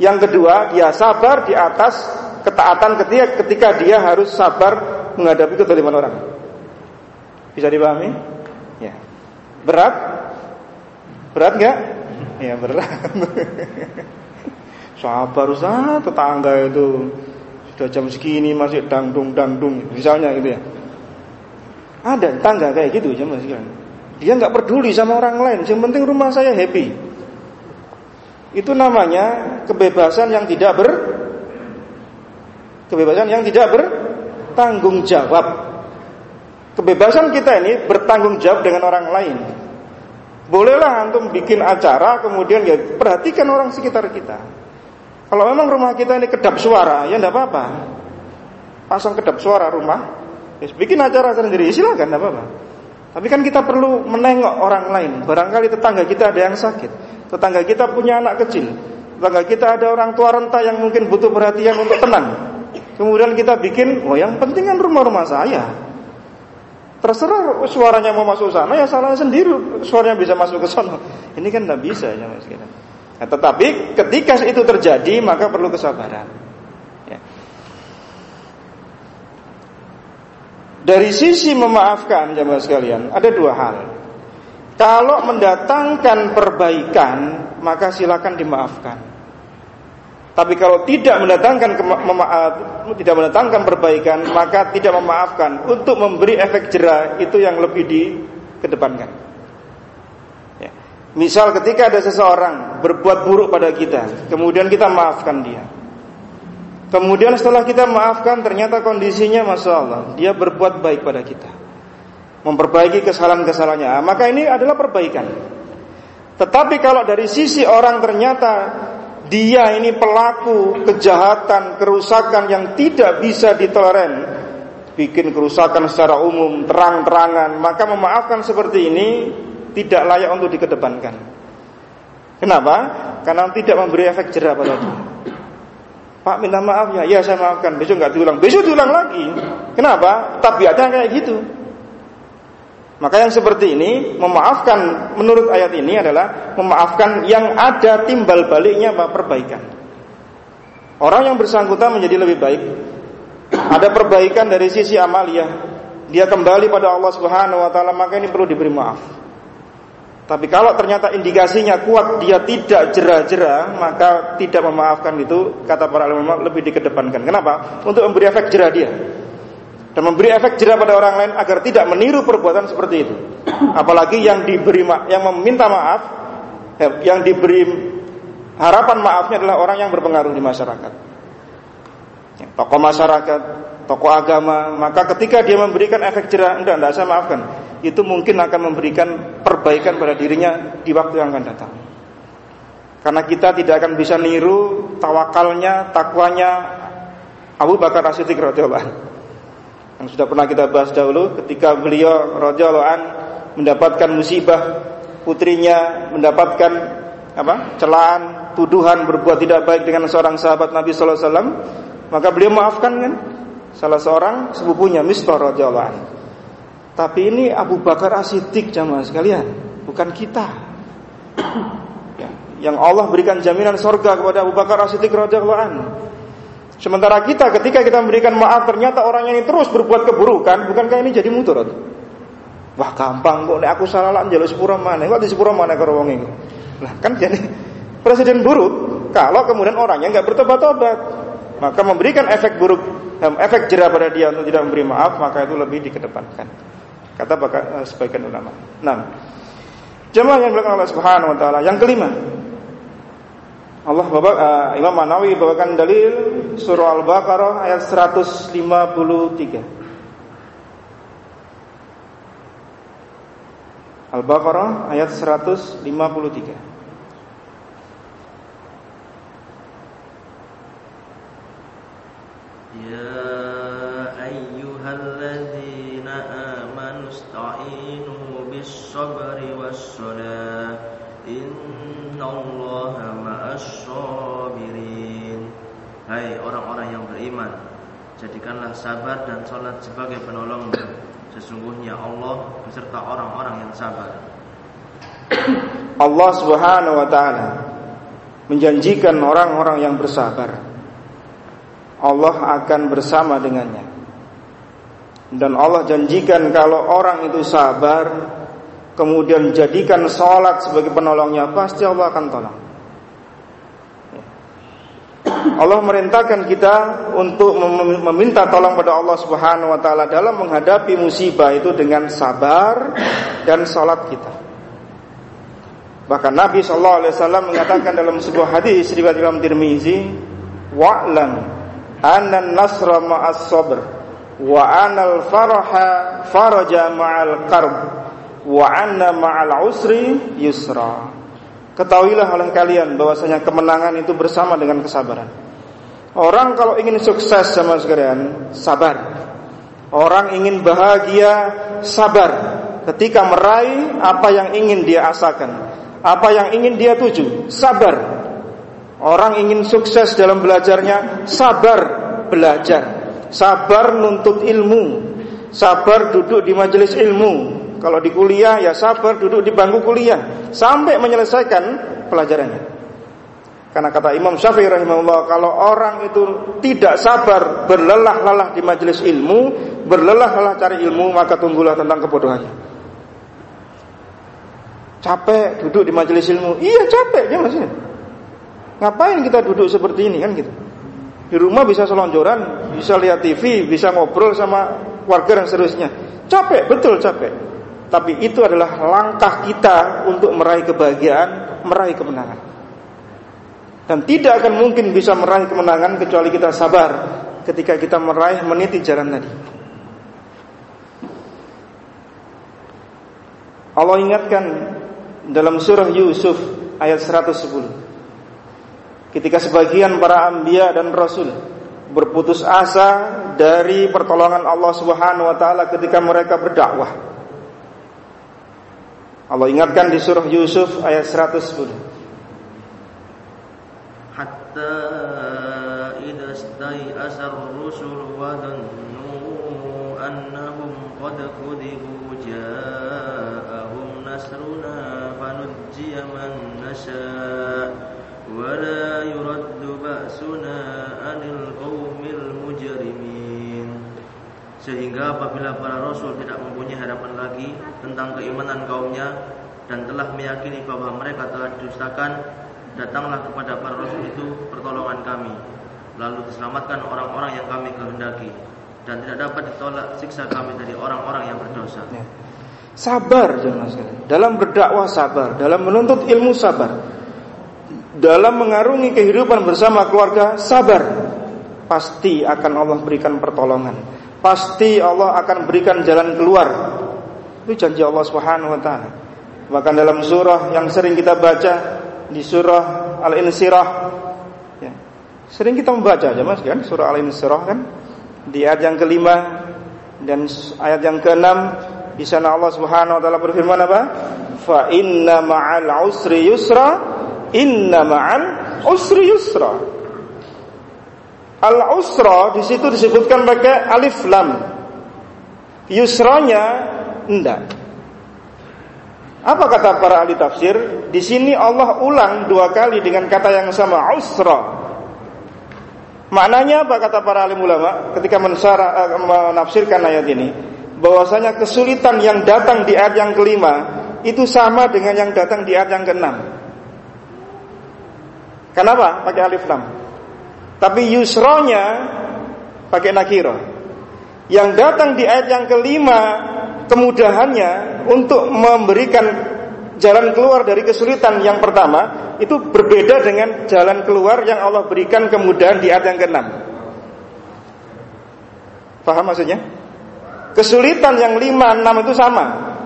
Yang kedua, dia sabar di atas ketaatan ketika ketika dia harus sabar menghadapi kedoliman orang. Bisa dipahami? Ya. Berat? Berat nggak? Ya berat. Sabar usah tetangga itu sudah jam segini masih dangdung dangdung misalnya gitu ya. Ada tetangga kayak gitu jam sekarang. Dia nggak peduli sama orang lain, yang penting rumah saya happy. Itu namanya kebebasan yang tidak ber kebebasan yang tidak bertanggung jawab. Kebebasan kita ini bertanggung jawab dengan orang lain. Bolehlah antum bikin acara kemudian ya perhatikan orang sekitar kita. Kalau memang rumah kita ini kedap suara, ya enggak apa-apa. Pasang kedap suara rumah, ya, bikin acara sendiri, silakan enggak apa-apa. Tapi kan kita perlu menengok orang lain. Barangkali tetangga kita ada yang sakit, tetangga kita punya anak kecil, tetangga kita ada orang tua renta yang mungkin butuh perhatian untuk tenang. Kemudian kita bikin, oh yang penting kan rumah-rumah saya. Terserah suaranya mau masuk sana ya salah sendiri suaranya bisa masuk ke sana. Ini kan tidak bisa ya mas kita. Nah, tetapi ketika itu terjadi maka perlu kesabaran. Ya. Dari sisi memaafkan jamaah sekalian ada dua hal. Kalau mendatangkan perbaikan maka silakan dimaafkan. Tapi kalau tidak mendatangkan tidak mendatangkan perbaikan, maka tidak memaafkan. Untuk memberi efek jerah itu yang lebih dikedepankan. Ya. Misal ketika ada seseorang berbuat buruk pada kita, kemudian kita maafkan dia. Kemudian setelah kita maafkan, ternyata kondisinya masya Allah, dia berbuat baik pada kita, memperbaiki kesalahan-kesalahannya. Maka ini adalah perbaikan. Tetapi kalau dari sisi orang ternyata dia ini pelaku kejahatan, kerusakan yang tidak bisa ditoleran, bikin kerusakan secara umum, terang-terangan, maka memaafkan seperti ini tidak layak untuk dikedepankan. Kenapa? Karena tidak memberi efek jerah pada dia. Pak minta maaf ya, ya saya maafkan, besok nggak diulang, besok diulang lagi. Kenapa? Tabiatnya kayak gitu. Maka yang seperti ini memaafkan menurut ayat ini adalah memaafkan yang ada timbal baliknya apa perbaikan. Orang yang bersangkutan menjadi lebih baik. Ada perbaikan dari sisi amalia. Dia kembali pada Allah Subhanahu wa taala maka ini perlu diberi maaf. Tapi kalau ternyata indikasinya kuat dia tidak jerah-jerah maka tidak memaafkan itu kata para ulama lebih dikedepankan. Kenapa? Untuk memberi efek jerah dia dan memberi efek jerah pada orang lain agar tidak meniru perbuatan seperti itu. Apalagi yang diberi yang meminta maaf, yang diberi harapan maafnya adalah orang yang berpengaruh di masyarakat. Ya, tokoh masyarakat, tokoh agama, maka ketika dia memberikan efek jerah, enggak, enggak saya maafkan. Itu mungkin akan memberikan perbaikan pada dirinya di waktu yang akan datang. Karena kita tidak akan bisa niru tawakalnya, takwanya Abu Bakar As-Siddiq radhiyallahu yang sudah pernah kita bahas dahulu ketika beliau radhiyallahu an mendapatkan musibah putrinya mendapatkan apa? celaan, tuduhan berbuat tidak baik dengan seorang sahabat Nabi sallallahu alaihi wasallam, maka beliau maafkan kan salah seorang sepupunya Misbah radhiyallahu an. Tapi ini Abu Bakar As-Siddiq jamaah sekalian, bukan kita. Ya, yang Allah berikan jaminan surga kepada Abu Bakar As-Siddiq radhiyallahu an. Sementara kita ketika kita memberikan maaf ternyata orang ini terus berbuat keburukan, bukankah ini jadi mudarat? Wah gampang kok nek aku salah lan njaluk sepura mana? Kok di sepura mana karo wong ini? Nah, kan jadi presiden buruk kalau kemudian orangnya nggak bertobat-tobat. Maka memberikan efek buruk, efek jerah pada dia untuk tidak memberi maaf, maka itu lebih dikedepankan. Kata eh, sebagian ulama. Nah, jemaah yang dilakukan Allah Subhanahu wa taala. Yang kelima, Allah bapak uh, Imam Manawi bawakan dalil surah Al-Baqarah ayat 153. Al-Baqarah ayat 153. Ya ayyuhalladzina amanu ista'inu bis sabri was salah innallaha sabirin Hai orang-orang yang beriman Jadikanlah sabar dan sholat sebagai penolong Sesungguhnya Allah beserta orang-orang yang sabar. Allah subhanahu wa ta'ala Menjanjikan orang-orang yang bersabar. Allah akan bersama dengannya. Dan Allah janjikan kalau orang itu sabar Kemudian jadikan sholat sebagai penolongnya Pasti Allah akan tolong Allah merintahkan kita untuk meminta tolong pada Allah Subhanahu wa taala dalam menghadapi musibah itu dengan sabar dan salat kita. Bahkan Nabi sallallahu alaihi wasallam mengatakan dalam sebuah hadis riwayat Imam Tirmizi, "Wa'lam anna nasra ma'as sabr wa anal faraha faraja ma'al qarb wa anna ma'al usri yusra." Ketahuilah oleh kalian bahwasanya kemenangan itu bersama dengan kesabaran. Orang kalau ingin sukses sama sekalian, sabar. Orang ingin bahagia, sabar. Ketika meraih apa yang ingin dia asakan, apa yang ingin dia tuju, sabar. Orang ingin sukses dalam belajarnya, sabar belajar. Sabar nuntut ilmu, sabar duduk di majelis ilmu, kalau di kuliah ya sabar duduk di bangku kuliah sampai menyelesaikan pelajarannya. Karena kata Imam Syafi'i rahimahullah kalau orang itu tidak sabar berlelah-lelah di majelis ilmu, berlelah-lelah cari ilmu, maka tunggulah tentang kebodohannya. Capek duduk di majelis ilmu. Iya capek dia masih. Ngapain kita duduk seperti ini kan gitu? Di rumah bisa selonjoran, bisa lihat TV, bisa ngobrol sama warga dan seterusnya. Capek, betul capek. Tapi itu adalah langkah kita untuk meraih kebahagiaan, meraih kemenangan. Dan tidak akan mungkin bisa meraih kemenangan kecuali kita sabar ketika kita meraih meniti jalan tadi. Allah ingatkan dalam surah Yusuf ayat 110. Ketika sebagian para anbiya dan rasul berputus asa dari pertolongan Allah Subhanahu wa taala ketika mereka berdakwah. Allah ingatkan di surah Yusuf ayat 110. Hatta idza stai'asa ar-rusul wa dhannu annahum qad kudibu sehingga apabila para rasul tidak mempunyai harapan lagi tentang keimanan kaumnya dan telah meyakini bahwa mereka telah didustakan, datanglah kepada para rasul itu pertolongan kami. Lalu diselamatkan orang-orang yang kami kehendaki dan tidak dapat ditolak siksa kami dari orang-orang yang berdosa. Ya. Sabar jangan sekalian. Dalam berdakwah sabar, dalam menuntut ilmu sabar. Dalam mengarungi kehidupan bersama keluarga sabar. Pasti akan Allah berikan pertolongan pasti Allah akan berikan jalan keluar. Itu janji Allah Subhanahu wa taala. Bahkan dalam surah yang sering kita baca di surah Al-Insirah ya. Sering kita membaca aja Mas kan surah Al-Insirah kan di ayat yang kelima dan ayat yang keenam di sana Allah Subhanahu wa taala berfirman apa? Fa inna ma'al usri yusra inna ma'al usri yusra Al-usra di situ disebutkan pakai alif lam. Yusranya enggak. Apa kata para ahli tafsir? Di sini Allah ulang dua kali dengan kata yang sama, usra. Maknanya apa kata para alim ulama ketika mensara, uh, menafsirkan ayat ini? Bahwasanya kesulitan yang datang di ayat yang kelima itu sama dengan yang datang di ayat yang keenam. Kenapa? Pakai alif lam. Tapi yusronya pakai nakiro. Yang datang di ayat yang kelima kemudahannya untuk memberikan jalan keluar dari kesulitan yang pertama itu berbeda dengan jalan keluar yang Allah berikan kemudahan di ayat yang keenam. Paham maksudnya? Kesulitan yang lima enam itu sama,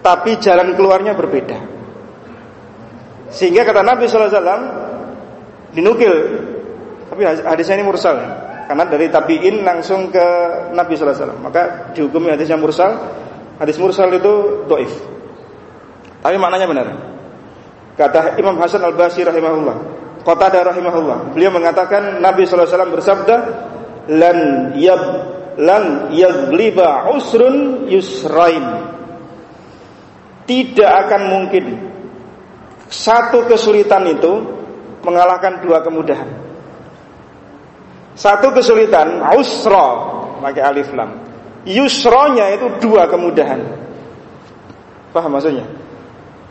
tapi jalan keluarnya berbeda. Sehingga kata Nabi SAW dinukil tapi hadisnya ini mursal. Karena dari tabi'in langsung ke Nabi wasallam. Maka dihukumi hadis yang mursal. Hadis mursal itu doif. Tapi maknanya benar. Kata Imam Hasan Al-Basri rahimahullah, Qatadah rahimahullah, beliau mengatakan Nabi wasallam bersabda, "Lan yab lan yagliba usrun yusrain." Tidak akan mungkin satu kesulitan itu mengalahkan dua kemudahan. Satu kesulitan, usra, pakai alif lam. Yusronya itu dua kemudahan. Paham maksudnya?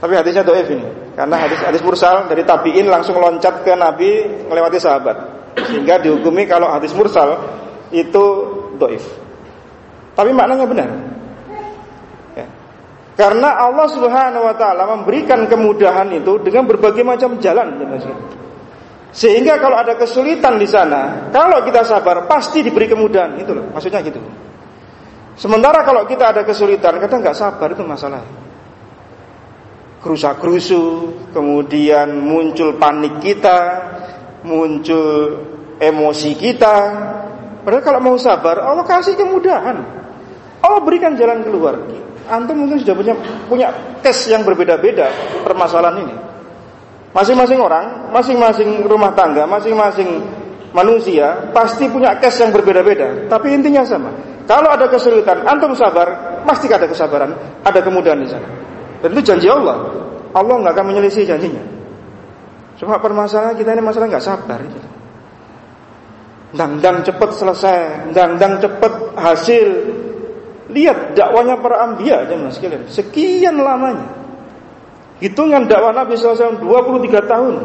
Tapi hadisnya doif ini. Karena hadis hadis mursal dari tabiin langsung loncat ke Nabi melewati sahabat. Sehingga dihukumi kalau hadis mursal itu doif. Tapi maknanya benar. Ya. Karena Allah Subhanahu Wa Taala memberikan kemudahan itu dengan berbagai macam jalan. Sehingga kalau ada kesulitan di sana, kalau kita sabar pasti diberi kemudahan. Itu loh, maksudnya gitu. Sementara kalau kita ada kesulitan, kadang nggak sabar itu masalah. Kerusak kerusu, kemudian muncul panik kita, muncul emosi kita. Padahal kalau mau sabar, Allah kasih kemudahan. Allah berikan jalan keluar. Antum mungkin sudah punya punya tes yang berbeda-beda permasalahan ini. Masing-masing orang, masing-masing rumah tangga, masing-masing manusia pasti punya case yang berbeda-beda, tapi intinya sama. Kalau ada kesulitan, antum sabar, pasti ada kesabaran, ada kemudahan di sana. Dan itu janji Allah. Allah nggak akan menyelisih janjinya. Cuma permasalahan kita ini masalah nggak sabar. Dang-dang cepat selesai, dang-dang cepat hasil. Lihat dakwanya para ambia mas sekalian. Sekian lamanya. Hitungan dakwah Nabi SAW 23 tahun.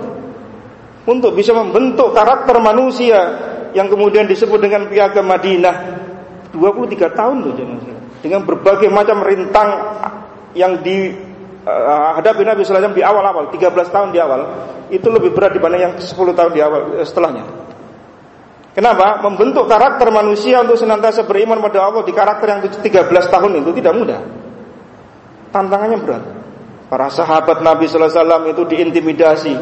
untuk bisa membentuk karakter manusia yang kemudian disebut dengan piagam Madinah 23 tahun loh dengan berbagai macam rintang yang di uh, hadapi Nabi SAW di awal-awal 13 tahun di awal itu lebih berat dibanding yang 10 tahun di awal eh, setelahnya Kenapa? Membentuk karakter manusia untuk senantiasa beriman pada Allah di karakter yang 13 tahun itu tidak mudah. Tantangannya berat. Para sahabat Nabi Sallallahu Alaihi Wasallam itu diintimidasi,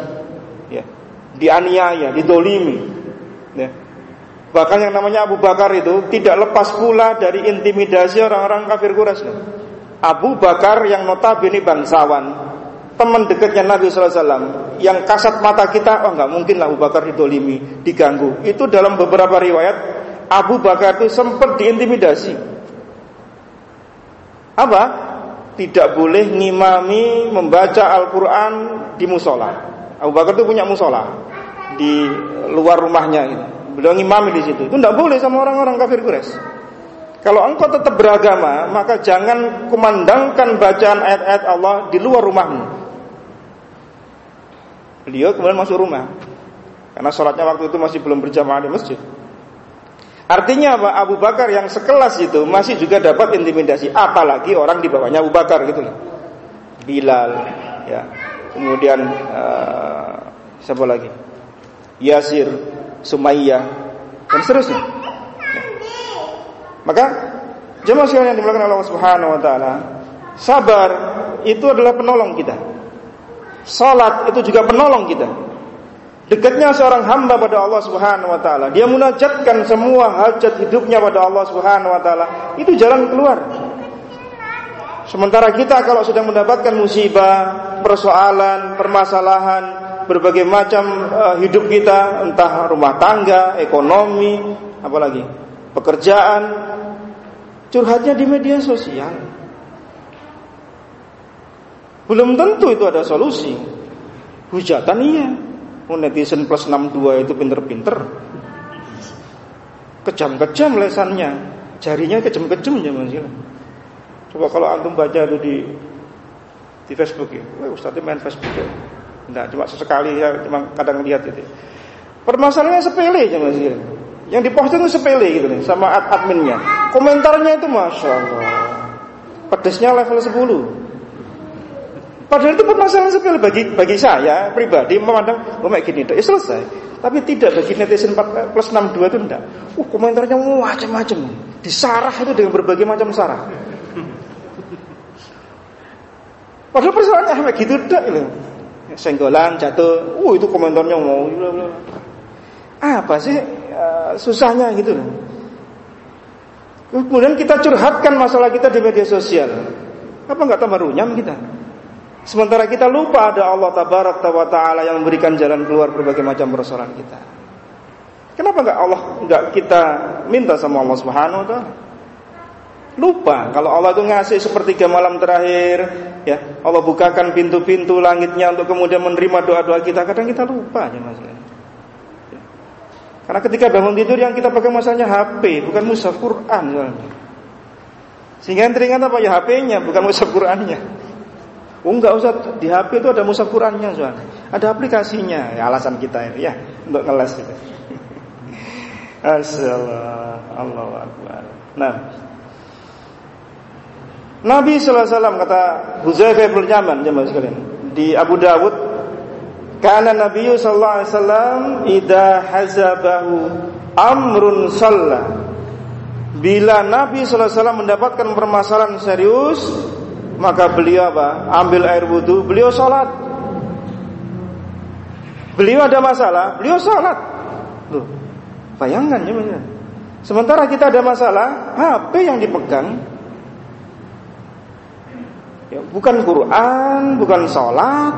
ya, dianiaya, didolimi. Ya. Bahkan yang namanya Abu Bakar itu tidak lepas pula dari intimidasi orang-orang kafir Quraisy. Abu Bakar yang notabene bangsawan, teman dekatnya Nabi SAW yang kasat mata kita, oh nggak mungkin lah Abu Bakar didolimi, diganggu. Itu dalam beberapa riwayat Abu Bakar itu sempat diintimidasi. Apa? Tidak boleh ngimami membaca Al-Quran di musola. Abu Bakar itu punya musola di luar rumahnya. Gitu. Beliau ngimami di situ. Itu tidak boleh sama orang-orang kafir Quraisy. Kalau engkau tetap beragama, maka jangan kumandangkan bacaan ayat-ayat Allah di luar rumahmu. Beliau kemudian masuk rumah. Karena sholatnya waktu itu masih belum berjamaah di masjid. Artinya apa? Abu Bakar yang sekelas itu masih juga dapat intimidasi. Apalagi orang di bawahnya Abu Bakar gitu loh. Bilal, ya. Kemudian uh, siapa lagi? Yasir, Sumayyah, dan seterusnya. Ya. Maka jemaah sekalian yang dimulakan Allah Subhanahu wa taala, sabar itu adalah penolong kita. Salat itu juga penolong kita. Dekatnya seorang hamba pada Allah Subhanahu wa taala, dia munajatkan semua hajat hidupnya pada Allah Subhanahu wa taala, itu jalan keluar. Sementara kita kalau sudah mendapatkan musibah, persoalan, permasalahan, berbagai macam uh, hidup kita, entah rumah tangga, ekonomi, apalagi pekerjaan, curhatnya di media sosial. Belum tentu itu ada solusi. Hujatan iya. Oh, netizen plus 62 itu pinter-pinter. Kejam-kejam lesannya. Jarinya kejam-kejam ya Mas Coba kalau antum baca itu di di Facebook ya. Wah, Ustaz main Facebook ya. Enggak, cuma sesekali ya, cuma kadang lihat itu. Permasalahannya sepele ya Mas Yang diposting itu sepele gitu nih sama ad adminnya. Komentarnya itu Masya Allah. Pedesnya level 10 Padahal itu masalah sepele bagi bagi saya pribadi memandang oh gini ya selesai. Tapi tidak bagi netizen 4 plus 62 itu enggak. Uh komentarnya macam-macam. Disarah itu dengan berbagai macam sarah. Padahal persoalannya kayak gitu enggak gitu. Senggolan jatuh, uh itu komentarnya mau apa sih uh, susahnya gitu. Kemudian kita curhatkan masalah kita di media sosial. Apa enggak tambah runyam kita? Sementara kita lupa ada Allah Tabarak wa Ta'ala yang memberikan jalan keluar berbagai macam persoalan kita. Kenapa enggak Allah enggak kita minta sama Allah Subhanahu wa taala? Lupa kalau Allah itu ngasih sepertiga malam terakhir, ya Allah bukakan pintu-pintu langitnya untuk kemudian menerima doa-doa kita. Kadang kita lupa ya Mas. Ya. Karena ketika bangun tidur yang kita pakai masalahnya HP, bukan mushaf Quran. Sehingga yang teringat apa ya HP-nya, bukan mushaf Qurannya. Oh enggak usah di HP itu ada mushaf Qurannya soalnya. Ada aplikasinya. Ya, alasan kita ini ya untuk ngeles itu. Asyallah Allah Akbar. Nah, Nabi sallallahu alaihi wasallam kata Huzaifah bin Yaman jemaah sekalian di Abu Dawud karena Nabi sallallahu alaihi wasallam idza hazabahu amrun shalla bila Nabi sallallahu alaihi wasallam mendapatkan permasalahan serius maka beliau apa? Ambil air wudhu, beliau sholat. Beliau ada masalah, beliau sholat. Loh, bayangkan ya, Sementara kita ada masalah, HP yang dipegang, ya, bukan Quran, bukan sholat.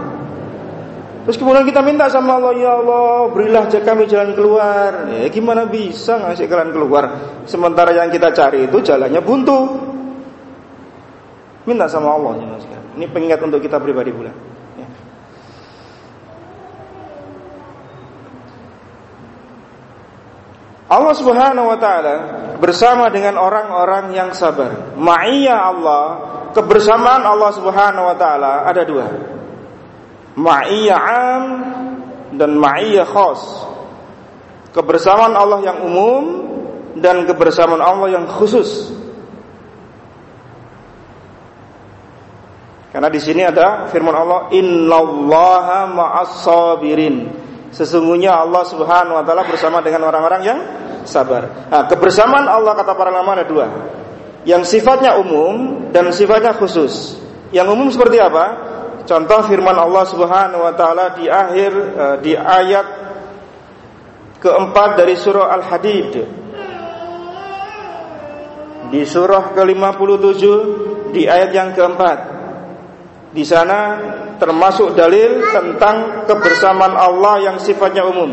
Terus kemudian kita minta sama Allah, ya Allah, berilah kami jalan keluar. Ya, gimana bisa ngasih jalan keluar? Sementara yang kita cari itu jalannya buntu. Minta sama Allah ya Ini pengingat untuk kita pribadi pula. Ya. Allah Subhanahu wa taala bersama dengan orang-orang yang sabar. Ma'iyah Allah, kebersamaan Allah Subhanahu wa taala ada dua. Ma'iyah am dan ma'iyah khas. Kebersamaan Allah yang umum dan kebersamaan Allah yang khusus. Karena di sini ada firman Allah, "Innallaha ma'as sabirin." Sesungguhnya Allah Subhanahu wa taala bersama dengan orang-orang yang sabar. Nah, kebersamaan Allah kata para ulama ada dua. Yang sifatnya umum dan sifatnya khusus. Yang umum seperti apa? Contoh firman Allah Subhanahu wa taala di akhir uh, di ayat keempat dari surah Al-Hadid. Di surah ke-57 di ayat yang keempat. Di sana termasuk dalil tentang kebersamaan Allah yang sifatnya umum.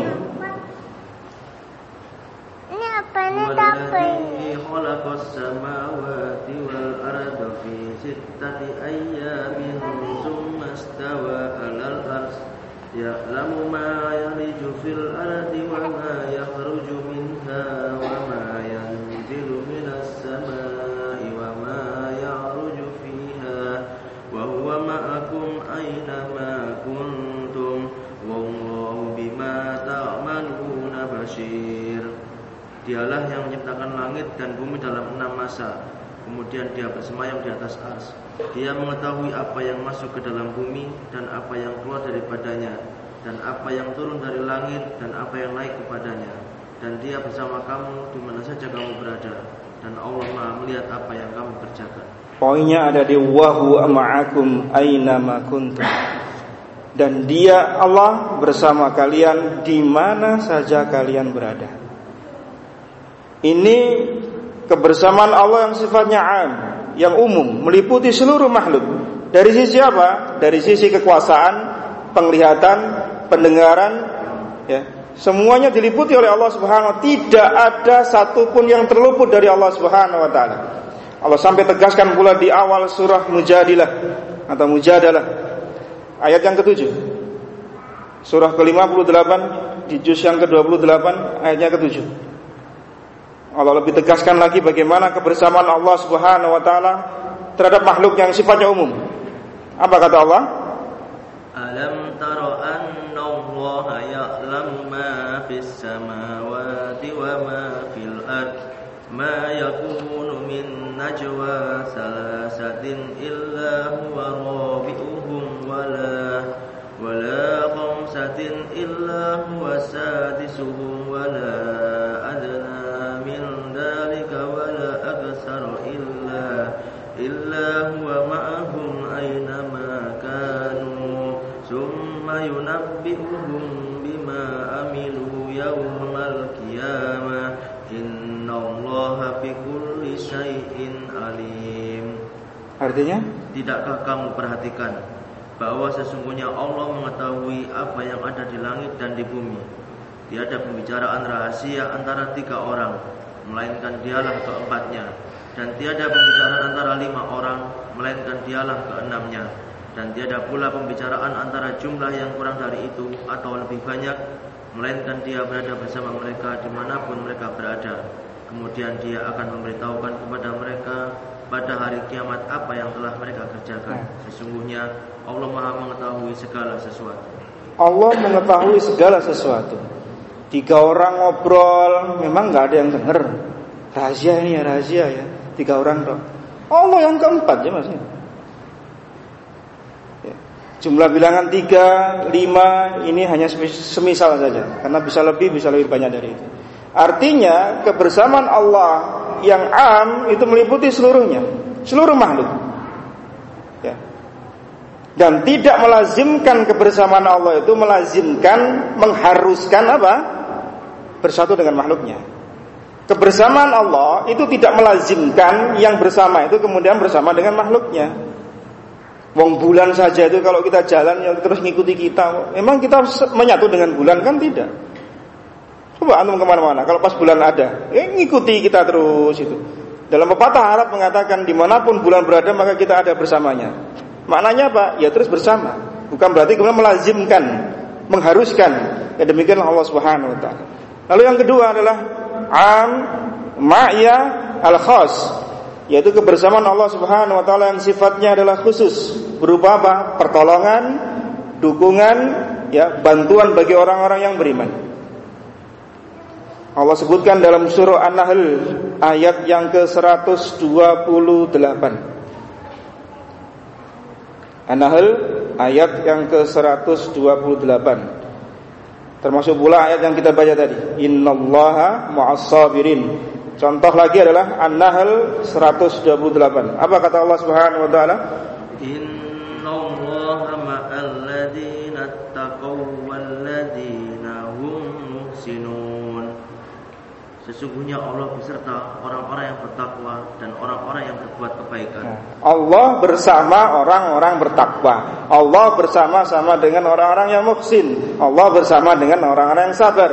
Ini apa ini langit dan bumi dalam enam masa. Kemudian dia bersemayam di atas ars. Dia mengetahui apa yang masuk ke dalam bumi Dan apa yang keluar daripadanya Dan apa yang turun dari langit Dan apa yang naik kepadanya. Dan dia bersama kamu di mana saja kamu berada. Dan Allah maha melihat apa yang kamu kerjakan. Poinnya ada di wahu ma'akum aina kuntum. Dan dia Allah bersama kalian di mana saja kalian berada. Ini kebersamaan Allah yang sifatnya am, yang umum, meliputi seluruh makhluk. Dari sisi apa? Dari sisi kekuasaan, penglihatan, pendengaran, ya. Semuanya diliputi oleh Allah Subhanahu wa Tidak ada satupun yang terluput dari Allah Subhanahu wa taala. Allah sampai tegaskan pula di awal surah Mujadilah atau Mujadalah ayat yang ketujuh. Surah ke-58 di juz yang ke-28 ayatnya ketujuh. Allah lebih tegaskan lagi bagaimana kebersamaan Allah Subhanahu wa taala terhadap makhluk yang sifatnya umum. Apa kata Allah? Alam tara annallaha ya'lamu ma fis samawati wa ma fil ard ma yakunu min najwa salasatin illa huwa rabi'uhum wala wala khamsatin illa huwa sadisuhum wala Artinya? Tidakkah kamu perhatikan bahwa sesungguhnya Allah mengetahui apa yang ada di langit dan di bumi. Tiada pembicaraan rahasia antara tiga orang, melainkan dialah keempatnya. Dan tiada pembicaraan antara lima orang, melainkan dialah keenamnya. Dan tiada pula pembicaraan antara jumlah yang kurang dari itu atau lebih banyak, melainkan dia berada bersama mereka di mana pun mereka berada. Kemudian dia akan memberitahukan kepada mereka pada hari kiamat apa yang telah mereka kerjakan. Sesungguhnya Allah Maha mengetahui segala sesuatu. Allah mengetahui segala sesuatu. Tiga orang ngobrol, memang nggak ada yang dengar. Rahasia ini ya rahasia ya. Tiga orang dong. Allah yang keempat ya mas. Ya. Jumlah bilangan tiga, lima ini hanya semisal saja. Karena bisa lebih, bisa lebih banyak dari itu. Artinya kebersamaan Allah yang am itu meliputi seluruhnya, seluruh makhluk. Ya. Dan tidak melazimkan kebersamaan Allah itu melazimkan, mengharuskan apa? Bersatu dengan makhluknya. Kebersamaan Allah itu tidak melazimkan yang bersama itu kemudian bersama dengan makhluknya. Wong bulan saja itu kalau kita jalan yang terus ngikuti kita, memang kita menyatu dengan bulan kan tidak. Coba antum ke mana-mana, kalau pas bulan ada, eh, ngikuti kita terus itu. Dalam pepatah Arab mengatakan di mana pun bulan berada maka kita ada bersamanya. Maknanya apa? Ya terus bersama. Bukan berarti kemudian melazimkan, mengharuskan. Ya demikianlah Allah Subhanahu wa taala. Lalu yang kedua adalah am ma'ya al khas yaitu kebersamaan Allah Subhanahu wa taala yang sifatnya adalah khusus berupa apa? pertolongan, dukungan ya bantuan bagi orang-orang yang beriman. Allah sebutkan dalam surah An-Nahl ayat yang ke-128. An-Nahl ayat yang ke-128. Termasuk pula ayat yang kita baca tadi, innallaha ma'as sabirin. Contoh lagi adalah An-Nahl 128. Apa kata Allah Subhanahu wa taala? Innallaha ma'al Sesungguhnya Allah beserta orang-orang yang bertakwa dan orang-orang yang berbuat kebaikan. Allah bersama orang-orang bertakwa. Allah bersama-sama dengan orang-orang yang muhsin. Allah bersama dengan orang-orang yang sabar.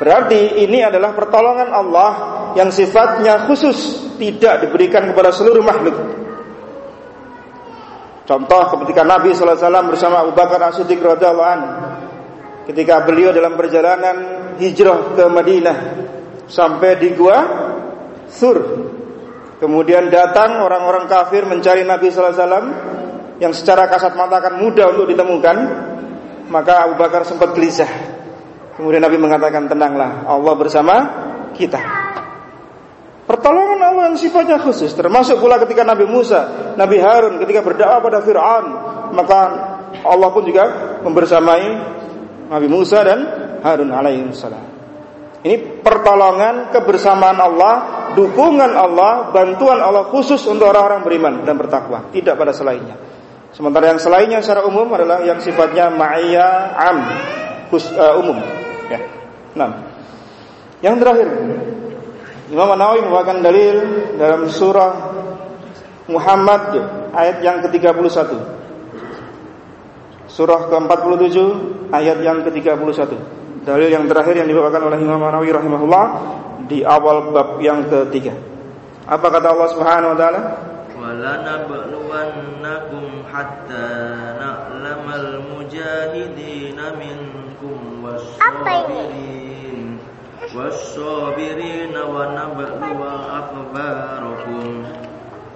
Berarti ini adalah pertolongan Allah yang sifatnya khusus, tidak diberikan kepada seluruh makhluk. Contoh ketika Nabi SAW bersama Abu Bakar As-Siddiq radhiyallahu ketika beliau dalam perjalanan hijrah ke Madinah sampai di gua Sur. Kemudian datang orang-orang kafir mencari Nabi sallallahu alaihi wasallam yang secara kasat mata akan mudah untuk ditemukan. Maka Abu Bakar sempat gelisah. Kemudian Nabi mengatakan, "Tenanglah, Allah bersama kita." Pertolongan Allah yang sifatnya khusus termasuk pula ketika Nabi Musa, Nabi Harun ketika berdakwah pada Firaun, maka Allah pun juga membersamai Nabi Musa dan Harun alaihissalam. Ini pertolongan kebersamaan Allah, dukungan Allah, bantuan Allah khusus untuk orang-orang beriman dan bertakwa, tidak pada selainnya. Sementara yang selainnya secara umum adalah yang sifatnya ma'iyya am, khus, uh, umum. Ya. Nah. Yang terakhir, Imam Nawawi membawakan dalil dalam surah Muhammad ayat yang ke-31. Surah ke-47 ayat yang ke-31. Dalil yang terakhir yang dibawakan oleh Imam Nawawi rahimahullah di awal bab yang ketiga. Apa kata Allah Subhanahu wa taala? وَلَنَبْلُوَنَّكُمْ حَتَّى نَعْلَمَ الْمُجَاهِدِينَ مِنْكُمْ وَالصَّابِرِينَ وَالصَّابِرِينَ وَنَبْلُوَ أَخْبَارَكُمْ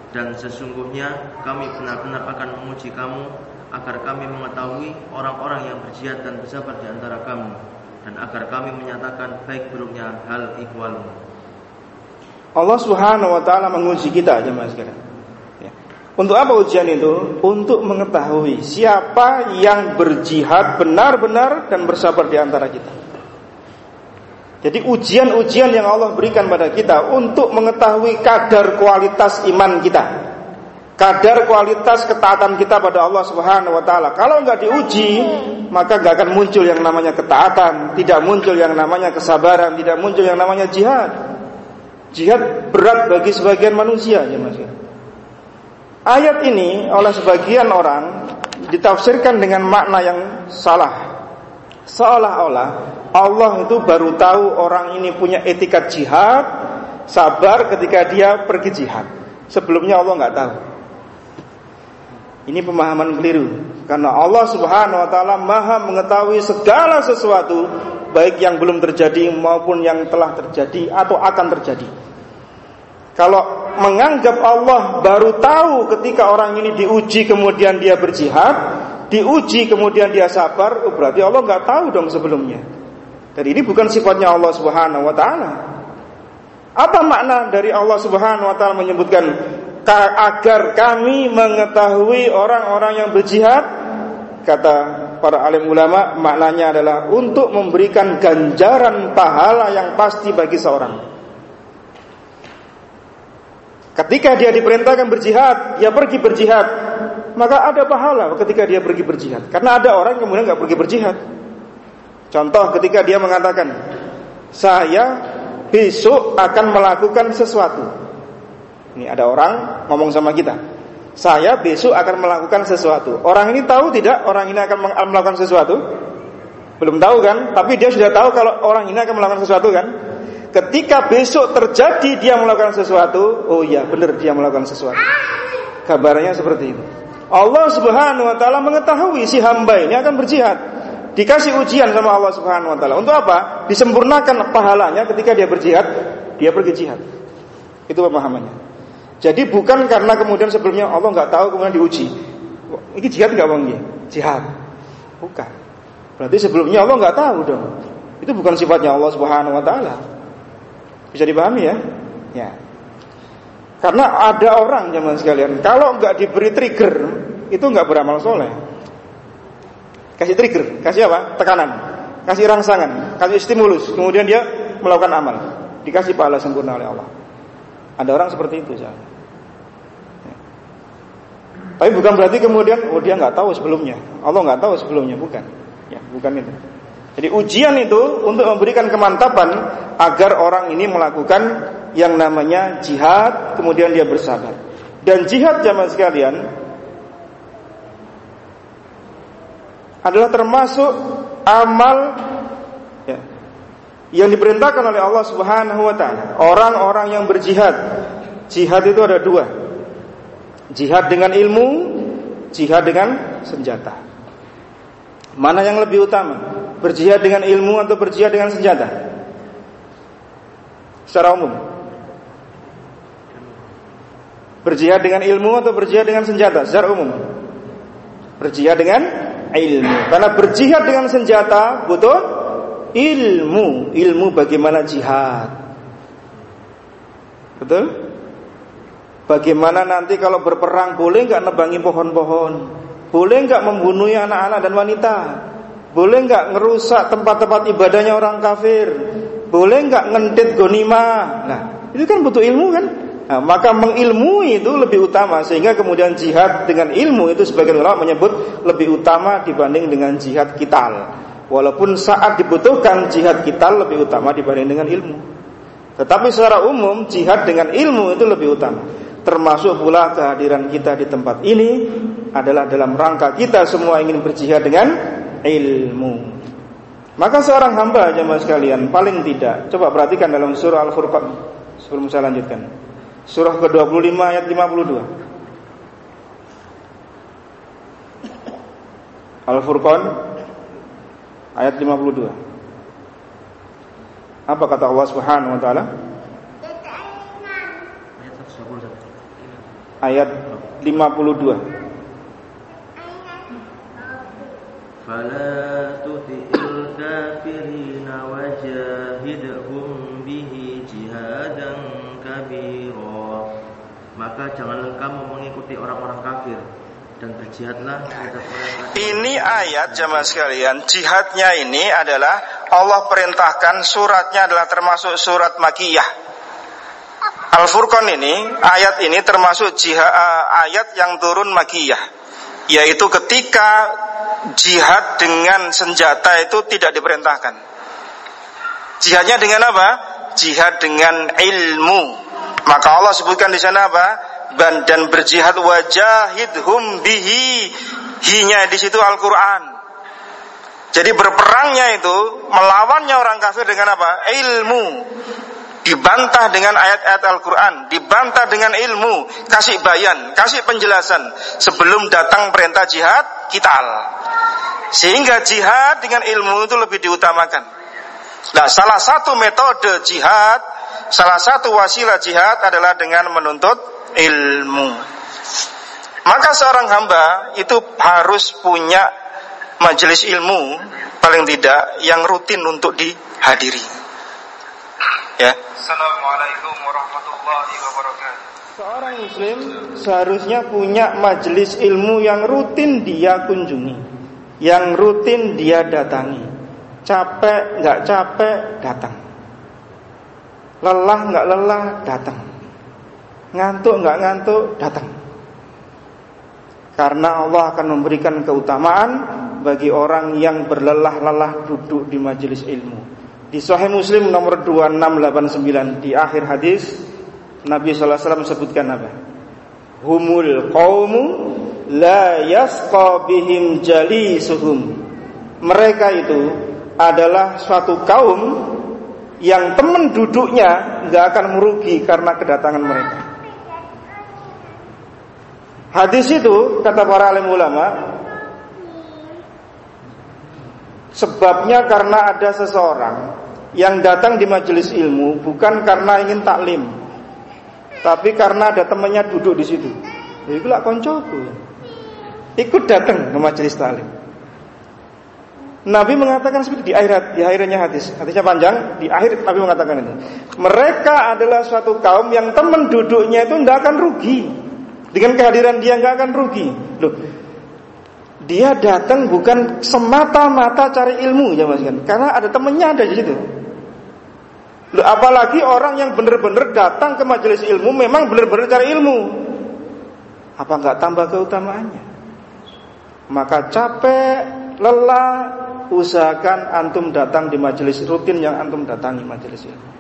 Dan sesungguhnya kami benar-benar akan menguji kamu agar kami mengetahui orang-orang yang berjihad dan bersabar di antara kamu dan agar kami menyatakan baik buruknya hal ikhwal. Allah Subhanahu wa taala menguji kita jemaah sekalian. Ya. Untuk apa ujian itu? Untuk mengetahui siapa yang berjihad benar-benar dan bersabar di antara kita. Jadi ujian-ujian yang Allah berikan pada kita untuk mengetahui kadar kualitas iman kita kadar kualitas ketaatan kita pada Allah Subhanahu wa taala. Kalau nggak diuji, maka nggak akan muncul yang namanya ketaatan, tidak muncul yang namanya kesabaran, tidak muncul yang namanya jihad. Jihad berat bagi sebagian manusia, ya Mas. Ayat ini oleh sebagian orang ditafsirkan dengan makna yang salah. Seolah-olah Allah itu baru tahu orang ini punya etikat jihad, sabar ketika dia pergi jihad. Sebelumnya Allah nggak tahu. Ini pemahaman keliru. Karena Allah Subhanahu wa taala Maha mengetahui segala sesuatu baik yang belum terjadi maupun yang telah terjadi atau akan terjadi. Kalau menganggap Allah baru tahu ketika orang ini diuji kemudian dia berjihad, diuji kemudian dia sabar, oh berarti Allah nggak tahu dong sebelumnya. Jadi ini bukan sifatnya Allah Subhanahu wa taala. Apa makna dari Allah Subhanahu wa taala menyebutkan agar kami mengetahui orang-orang yang berjihad kata para alim ulama maknanya adalah untuk memberikan ganjaran pahala yang pasti bagi seorang. Ketika dia diperintahkan berjihad dia pergi berjihad maka ada pahala ketika dia pergi berjihad. Karena ada orang yang kemudian nggak pergi berjihad. Contoh ketika dia mengatakan saya besok akan melakukan sesuatu ini ada orang ngomong sama kita. Saya besok akan melakukan sesuatu. Orang ini tahu tidak orang ini akan melakukan sesuatu? Belum tahu kan? Tapi dia sudah tahu kalau orang ini akan melakukan sesuatu kan? Ketika besok terjadi dia melakukan sesuatu, oh iya benar dia melakukan sesuatu. Kabarnya seperti itu. Allah Subhanahu wa taala mengetahui si hamba ini akan berjihad. Dikasih ujian sama Allah Subhanahu wa taala. Untuk apa? Disempurnakan pahalanya ketika dia berjihad, dia pergi jihad. Itu pemahamannya. Jadi bukan karena kemudian sebelumnya Allah nggak tahu kemudian diuji. Ini jihad nggak bang? Jihad. Bukan. Berarti sebelumnya Allah nggak tahu dong. Itu bukan sifatnya Allah Subhanahu wa taala. Bisa dipahami ya? Ya. Karena ada orang zaman sekalian, kalau nggak diberi trigger, itu nggak beramal soleh. Kasih trigger, kasih apa? Tekanan, kasih rangsangan, kasih stimulus, kemudian dia melakukan amal, dikasih pahala sempurna oleh Allah. Ada orang seperti itu, ya. Tapi bukan berarti kemudian oh dia nggak tahu sebelumnya, Allah nggak tahu sebelumnya, bukan. Ya, bukan itu. Jadi ujian itu untuk memberikan kemantapan agar orang ini melakukan yang namanya jihad, kemudian dia bersabar. Dan jihad zaman sekalian adalah termasuk amal ya, yang diperintahkan oleh Allah Subhanahu wa taala. Orang-orang yang berjihad. Jihad itu ada dua. Jihad dengan ilmu, jihad dengan senjata. Mana yang lebih utama? Berjihad dengan ilmu atau berjihad dengan senjata? Secara umum. Berjihad dengan ilmu atau berjihad dengan senjata? Secara umum. Berjihad dengan ilmu. Karena berjihad dengan senjata butuh ilmu. Ilmu bagaimana jihad. Betul? Bagaimana nanti kalau berperang boleh nggak nebangi pohon-pohon? Boleh nggak membunuh anak-anak dan wanita? Boleh nggak ngerusak tempat-tempat ibadahnya orang kafir? Boleh nggak ngentit gonima? Nah, itu kan butuh ilmu kan? Nah, maka mengilmui itu lebih utama sehingga kemudian jihad dengan ilmu itu sebagian ulama menyebut lebih utama dibanding dengan jihad kital. Walaupun saat dibutuhkan jihad kital lebih utama dibanding dengan ilmu. Tetapi secara umum jihad dengan ilmu itu lebih utama. Termasuk pula kehadiran kita di tempat ini adalah dalam rangka kita semua ingin berjihad dengan ilmu. Maka seorang hamba jemaah sekalian paling tidak coba perhatikan dalam surah Al-Furqan sebelum saya lanjutkan. Surah ke-25 ayat 52. Al-Furqan ayat 52. Apa kata Allah Subhanahu wa taala? Ayat 52. Fala tuti'il kafirina wajahidhum bihi jihadan kabira. Maka janganlah kamu mengikuti orang-orang kafir dan berjihadlah terhadap mereka. Ini ayat jamaah sekalian, jihadnya ini adalah Allah perintahkan suratnya adalah termasuk surat Makiyah. Al-Furqan ini, ayat ini termasuk jihad, uh, ayat yang turun makiyah. Yaitu ketika jihad dengan senjata itu tidak diperintahkan. Jihadnya dengan apa? Jihad dengan ilmu. Maka Allah sebutkan di sana apa? Dan berjihad wajahidhum bihi. Hinya di situ Al-Quran. Jadi berperangnya itu melawannya orang kafir dengan apa? Ilmu dibantah dengan ayat-ayat Al-Quran, dibantah dengan ilmu, kasih bayan, kasih penjelasan sebelum datang perintah jihad, kital. Sehingga jihad dengan ilmu itu lebih diutamakan. Nah, salah satu metode jihad, salah satu wasilah jihad adalah dengan menuntut ilmu. Maka seorang hamba itu harus punya majelis ilmu paling tidak yang rutin untuk dihadiri. Ya. Assalamualaikum warahmatullahi wabarakatuh. Seorang muslim seharusnya punya majelis ilmu yang rutin dia kunjungi, yang rutin dia datangi. Capek nggak capek datang, lelah nggak lelah datang, ngantuk nggak ngantuk datang. Karena Allah akan memberikan keutamaan bagi orang yang berlelah-lelah duduk di majelis ilmu. Di Sahih Muslim nomor 2689 di akhir hadis Nabi sallallahu alaihi wasallam sebutkan apa? Humul qaumu la yasqa bihim jalisuhum. Mereka itu adalah suatu kaum yang teman duduknya nggak akan merugi karena kedatangan mereka. Hadis itu kata para alim ulama sebabnya karena ada seseorang yang datang di majelis ilmu bukan karena ingin taklim, tapi karena ada temannya duduk di situ. Jadi lah koncoku. Ikut datang ke majelis taklim. Nabi mengatakan seperti di akhirat, di akhirnya hadis. Hadisnya panjang, di akhir Nabi mengatakan itu. Mereka adalah suatu kaum yang teman duduknya itu tidak akan rugi. Dengan kehadiran dia nggak akan rugi. Loh, dia datang bukan semata-mata cari ilmu ya mas kan, karena ada temennya ada di situ. Loh, apalagi orang yang benar-benar datang ke majelis ilmu memang benar-benar cari ilmu. Apa nggak tambah keutamaannya? Maka capek, lelah, usahakan antum datang di majelis rutin yang antum datangi majelis ilmu.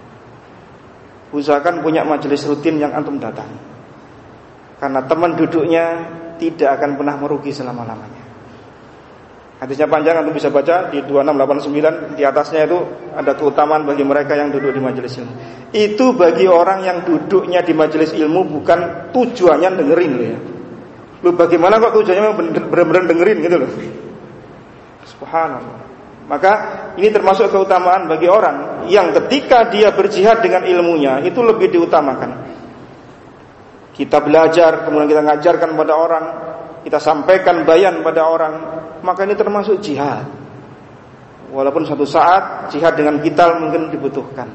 Usahakan punya majelis rutin yang antum datangi. Karena teman duduknya tidak akan pernah merugi selama-lamanya. Hadisnya panjang antum bisa baca di 2689 di atasnya itu ada keutamaan bagi mereka yang duduk di majelis ilmu. Itu bagi orang yang duduknya di majelis ilmu bukan tujuannya dengerin loh ya. Lu bagaimana kok tujuannya benar-benar dengerin gitu loh. Subhanallah. Maka ini termasuk keutamaan bagi orang yang ketika dia berjihad dengan ilmunya itu lebih diutamakan. Kita belajar, kemudian kita ngajarkan pada orang, kita sampaikan bayan pada orang, maka ini termasuk jihad. Walaupun suatu saat jihad dengan kital mungkin dibutuhkan.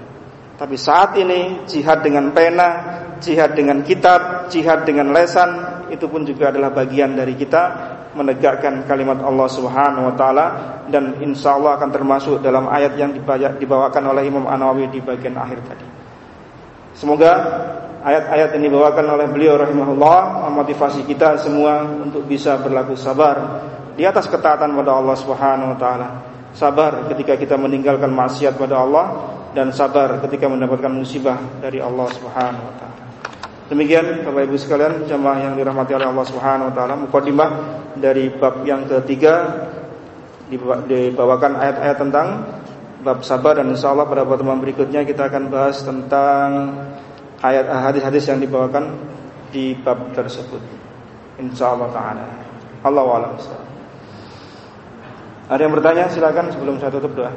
Tapi saat ini jihad dengan pena, jihad dengan kitab, jihad dengan lesan itu pun juga adalah bagian dari kita menegakkan kalimat Allah Subhanahu wa taala dan insya Allah akan termasuk dalam ayat yang dibawakan oleh Imam An-Nawawi di bagian akhir tadi. Semoga ayat-ayat yang dibawakan oleh beliau rahimahullah memotivasi kita semua untuk bisa berlaku sabar di atas ketaatan pada Allah Subhanahu wa taala. Sabar ketika kita meninggalkan maksiat pada Allah dan sabar ketika mendapatkan musibah dari Allah Subhanahu wa taala. Demikian Bapak Ibu sekalian jemaah yang dirahmati oleh Allah Subhanahu wa taala mukadimah dari bab yang ketiga dibawakan ayat-ayat tentang bab sabar dan insyaallah pada pertemuan berikutnya kita akan bahas tentang ayat hadis-hadis yang dibawakan di bab tersebut. Insyaallah taala. Allahu a'lam. Ada yang bertanya silakan sebelum saya tutup doa.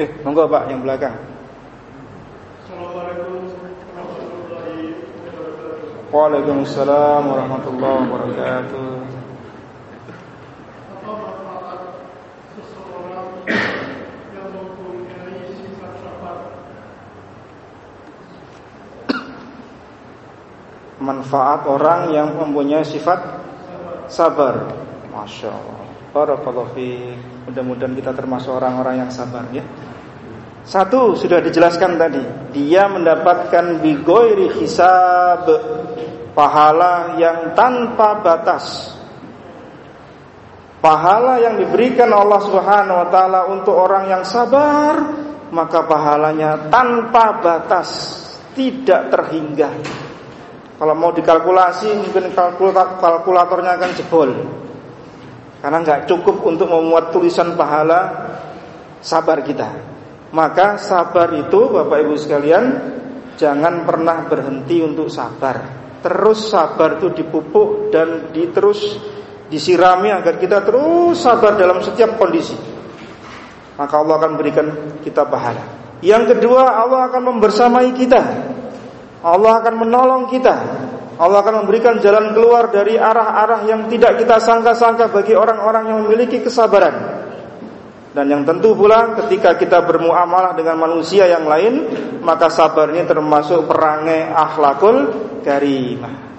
Eh, monggo Pak yang belakang. Waalaikumsalam warahmatullahi wabarakatuh. Manfaat orang yang mempunyai sifat sabar. Masya Allah. Barakallahu Mudah-mudahan kita termasuk orang-orang yang sabar ya. Satu sudah dijelaskan tadi, dia mendapatkan bigoiri hisab pahala yang tanpa batas. Pahala yang diberikan Allah Subhanahu wa taala untuk orang yang sabar, maka pahalanya tanpa batas, tidak terhingga. Kalau mau dikalkulasi mungkin kalkulatornya akan jebol. Karena nggak cukup untuk memuat tulisan pahala sabar kita. Maka sabar itu Bapak Ibu sekalian jangan pernah berhenti untuk sabar. Terus sabar itu dipupuk dan diterus disirami agar kita terus sabar dalam setiap kondisi. Maka Allah akan berikan kita pahala. Yang kedua, Allah akan membersamai kita. Allah akan menolong kita Allah akan memberikan jalan keluar dari arah-arah yang tidak kita sangka-sangka bagi orang-orang yang memiliki kesabaran. Dan yang tentu pula ketika kita bermuamalah dengan manusia yang lain, maka sabar ini termasuk perangai akhlakul karimah.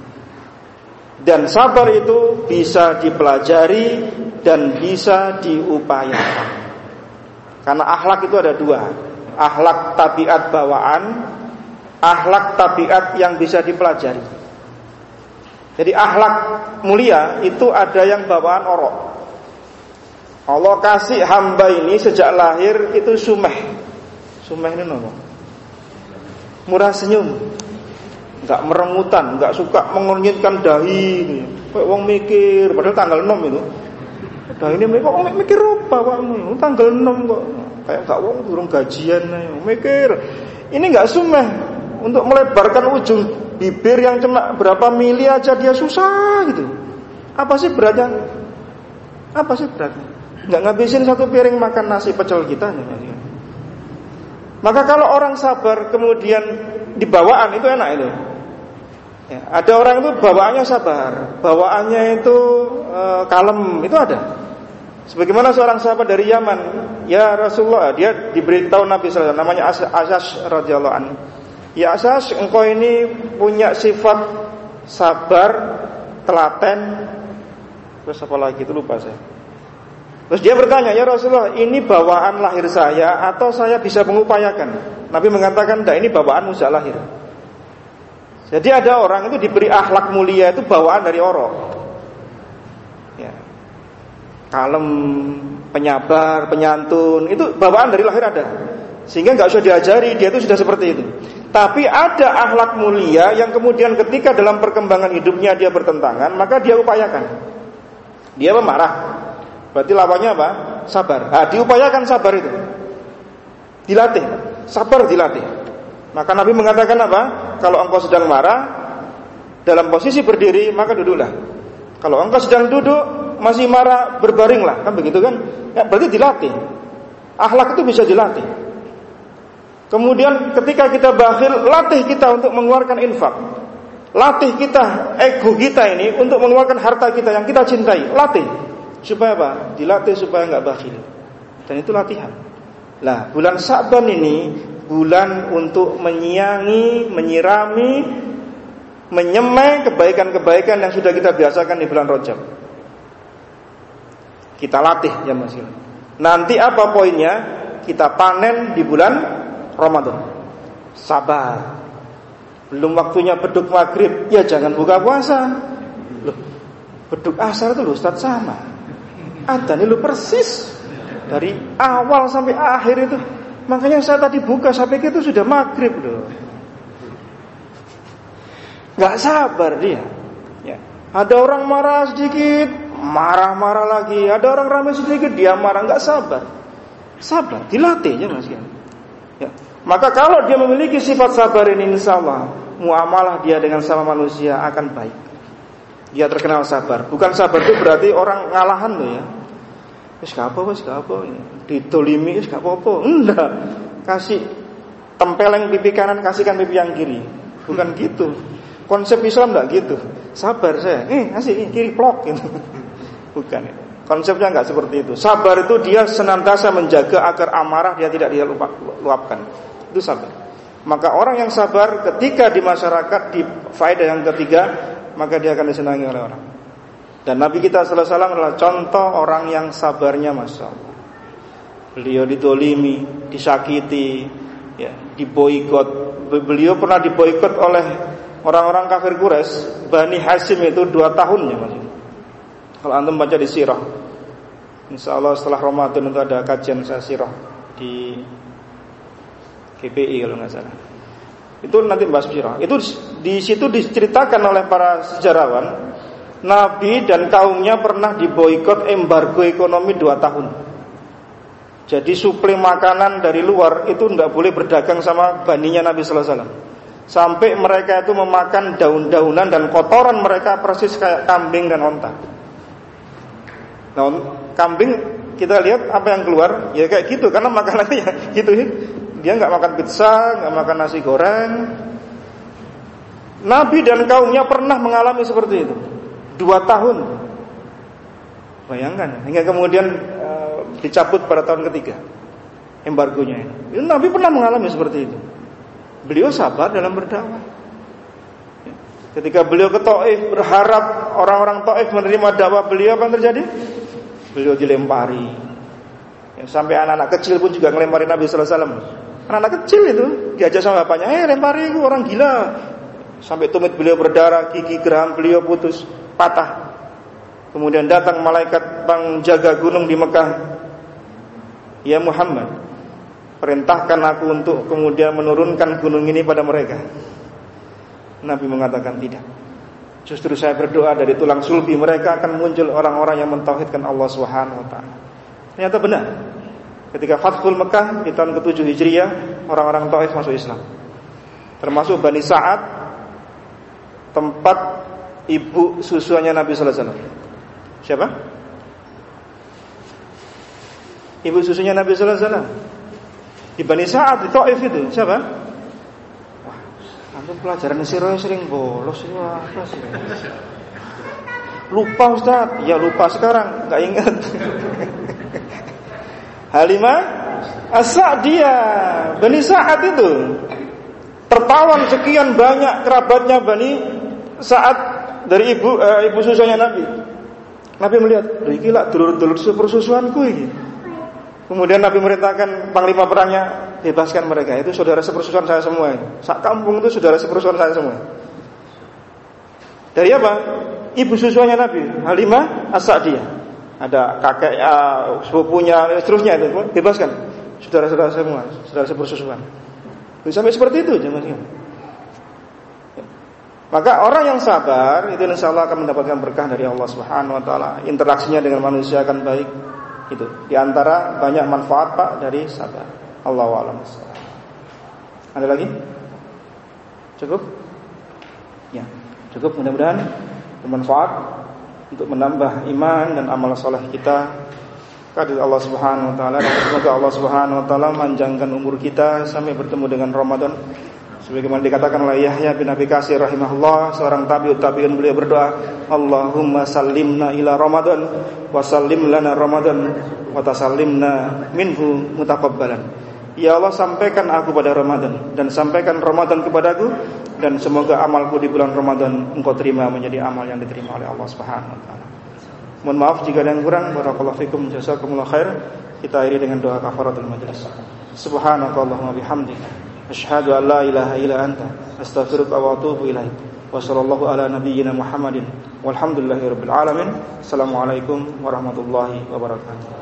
Dan sabar itu bisa dipelajari dan bisa diupayakan. Karena akhlak itu ada dua, akhlak tabiat bawaan, akhlak tabiat yang bisa dipelajari. Jadi akhlak mulia itu ada yang bawaan orok. Allah kasih hamba ini sejak lahir itu sumeh. Sumeh ini nopo? Murah senyum. Enggak meremutan, enggak suka mengunyitkan dahi. Kayak wong mikir, padahal tanggal 6 itu. Dahi ini kok wong mikir apa Pak? Tanggal 6 kok. Kayak enggak wong durung gajian mikir. Ini enggak sumeh untuk melebarkan ujung bibir yang cuma berapa mili aja dia susah gitu. Apa sih beratnya? Apa sih beratnya? Nggak ngabisin satu piring makan nasi pecel kita. Maka kalau orang sabar kemudian dibawaan itu enak itu. Ya, ada orang itu bawaannya sabar, bawaannya itu e, kalem, itu ada. Sebagaimana seorang sahabat dari Yaman, ya Rasulullah, dia diberitahu Nabi SAW, namanya Asas radhiyallahu. Ya Asas, engkau ini punya sifat sabar, telaten, terus apa lagi itu lupa saya. Terus dia bertanya, ya Rasulullah, ini bawaan lahir saya atau saya bisa mengupayakan? Nabi mengatakan, tidak, ini bawaan sejak lahir. Jadi ada orang itu diberi akhlak mulia itu bawaan dari orok. Ya. Kalem, penyabar, penyantun, itu bawaan dari lahir ada. Sehingga nggak usah diajari, dia itu sudah seperti itu. Tapi ada akhlak mulia yang kemudian ketika dalam perkembangan hidupnya dia bertentangan, maka dia upayakan. Dia memarah. Berarti lawannya apa? Sabar. Nah, diupayakan sabar itu. Dilatih. Sabar dilatih. Maka Nabi mengatakan apa? Kalau engkau sedang marah dalam posisi berdiri, maka duduklah. Kalau engkau sedang duduk masih marah, berbaringlah, kan begitu kan? Ya, berarti dilatih. Akhlak itu bisa dilatih. Kemudian ketika kita bakhil, latih kita untuk mengeluarkan infak. Latih kita, ego kita ini untuk mengeluarkan harta kita yang kita cintai. Latih. Supaya apa? Dilatih supaya nggak bakhil. Dan itu latihan. Lah, bulan Sa'ban ini bulan untuk menyiangi, menyirami, menyemai kebaikan-kebaikan yang sudah kita biasakan di bulan Rajab. Kita latih ya Mas Nanti apa poinnya? Kita panen di bulan Ramadan. Sabar. Belum waktunya beduk maghrib, ya jangan buka puasa. Loh, beduk asar itu loh Ustaz sama. Ada nih lu persis dari awal sampai akhir itu Makanya saya tadi buka saya pikir itu sudah maghrib loh. Gak sabar dia. Ya. Ada orang marah sedikit, marah-marah lagi. Ada orang ramai sedikit, dia marah nggak sabar. Sabar, dilatih ya mas ya. Maka kalau dia memiliki sifat sabar ini insya Allah muamalah dia dengan sama manusia akan baik. Dia terkenal sabar. Bukan sabar itu berarti orang ngalahan loh ya. Wis gak apa, wis gak apa. Ditolimi wis gak apa-apa. Enggak. Kasih tempeleng pipi kanan, kasihkan pipi yang kiri. Bukan gitu. Konsep Islam enggak gitu. Sabar saya. Eh, kasih kiri plok gitu. Bukan. Konsepnya enggak seperti itu. Sabar itu dia senantiasa menjaga agar amarah dia tidak dia luapkan. Itu sabar. Maka orang yang sabar ketika di masyarakat di faedah yang ketiga, maka dia akan disenangi oleh orang. Dan Nabi kita sallallahu alaihi wasallam adalah contoh orang yang sabarnya Masya Allah. Beliau ditolimi, disakiti, ya, diboikot. Beliau pernah diboikot oleh orang-orang kafir Quraisy, Bani Hasim itu dua tahun ya Mas. Kalau antum baca di sirah. Insya Allah setelah Ramadan itu ada kajian saya sirah di GPI kalau nggak salah. Itu nanti bahas sirah. Itu di situ diceritakan oleh para sejarawan Nabi dan kaumnya pernah diboikot embargo ekonomi dua tahun. Jadi suplai makanan dari luar itu tidak boleh berdagang sama baninya Nabi Sallallahu Alaihi Wasallam. Sampai mereka itu memakan daun-daunan dan kotoran mereka persis kayak kambing dan onta. Nah, kambing kita lihat apa yang keluar ya kayak gitu karena makanannya ya gitu dia nggak makan pizza, nggak makan nasi goreng. Nabi dan kaumnya pernah mengalami seperti itu dua tahun. Bayangkan, hingga kemudian uh, dicabut pada tahun ketiga embargonya ini. Nabi pernah mengalami seperti itu. Beliau sabar dalam berdakwah. Ketika beliau ke Taif berharap orang-orang Taif menerima dakwah beliau apa yang terjadi? Beliau dilempari. Ya, sampai anak-anak kecil pun juga ngelempari Nabi sallallahu alaihi wasallam. Anak-anak kecil itu diajak sama bapaknya, "Eh, lempari itu orang gila." Sampai tumit beliau berdarah, gigi geraham beliau putus patah. Kemudian datang malaikat penjaga gunung di Mekah. Ya Muhammad, perintahkan aku untuk kemudian menurunkan gunung ini pada mereka. Nabi mengatakan tidak. Justru saya berdoa dari tulang sulbi mereka akan muncul orang-orang yang mentauhidkan Allah Subhanahu taala. Ternyata benar. Ketika Fathul Mekah di tahun ke-7 Hijriah, orang-orang Taif masuk Islam. Termasuk Bani Sa'ad tempat ibu susunya Nabi sallallahu alaihi wasallam. Siapa? Ibu susunya Nabi sallallahu alaihi wasallam. Di Bani Sa'ad di Taif itu, siapa? Wah, Antum pelajaran siro sering bolos sih? Lupa Ustaz, ya lupa sekarang, nggak ingat. Halimah As-Sa'diyah, Bani Sa'ad itu tertawan sekian banyak kerabatnya Bani Sa'ad dari ibu uh, ibu susunya Nabi. Nabi melihat, iki lak dulur-dulur sepersusuanku ini. Kemudian Nabi merintahkan panglima perangnya bebaskan mereka. Itu saudara sepersusuan saya semua. Sak kampung itu saudara sepersusuan saya semua. Dari apa? Ibu susuannya Nabi, Halimah As-Sa'diyah. Ada kakek, uh, sepupunya, seterusnya itu bebaskan. Saudara-saudara semua, saudara sepersusuan. Sampai seperti itu jangan maka orang yang sabar itu insya Allah akan mendapatkan berkah dari Allah Subhanahu Wa Taala. Interaksinya dengan manusia akan baik. Itu di antara banyak manfaat pak dari sabar. Allah alam. Ada lagi? Cukup? Ya, cukup. Mudah-mudahan bermanfaat untuk menambah iman dan amal soleh kita kepada Allah Subhanahu Wa Taala. Semoga Allah Subhanahu Wa Taala manjangkan umur kita sampai bertemu dengan Ramadan Sebagaimana dikatakan oleh Yahya bin Abi Kasir rahimahullah, seorang tabiut tabiun beliau berdoa, Allahumma sallimna ila Ramadan wa sallim lana Ramadan wa tasallimna minhu mutaqabbalan. Ya Allah sampaikan aku pada Ramadan dan sampaikan Ramadan kepadaku dan semoga amalku di bulan Ramadan engkau terima menjadi amal yang diterima oleh Allah Subhanahu wa taala. Mohon maaf jika ada yang kurang. Barakallahu fikum jazakumullah khair. Kita akhiri dengan doa kafaratul majelis. Subhanakallahumma bihamdika Asyhadu an la ilaha illa anta astaghfiruka wa atubu ilaik. Wa sallallahu ala nabiyyina Muhammadin walhamdulillahi rabbil alamin. Assalamualaikum warahmatullahi wabarakatuh.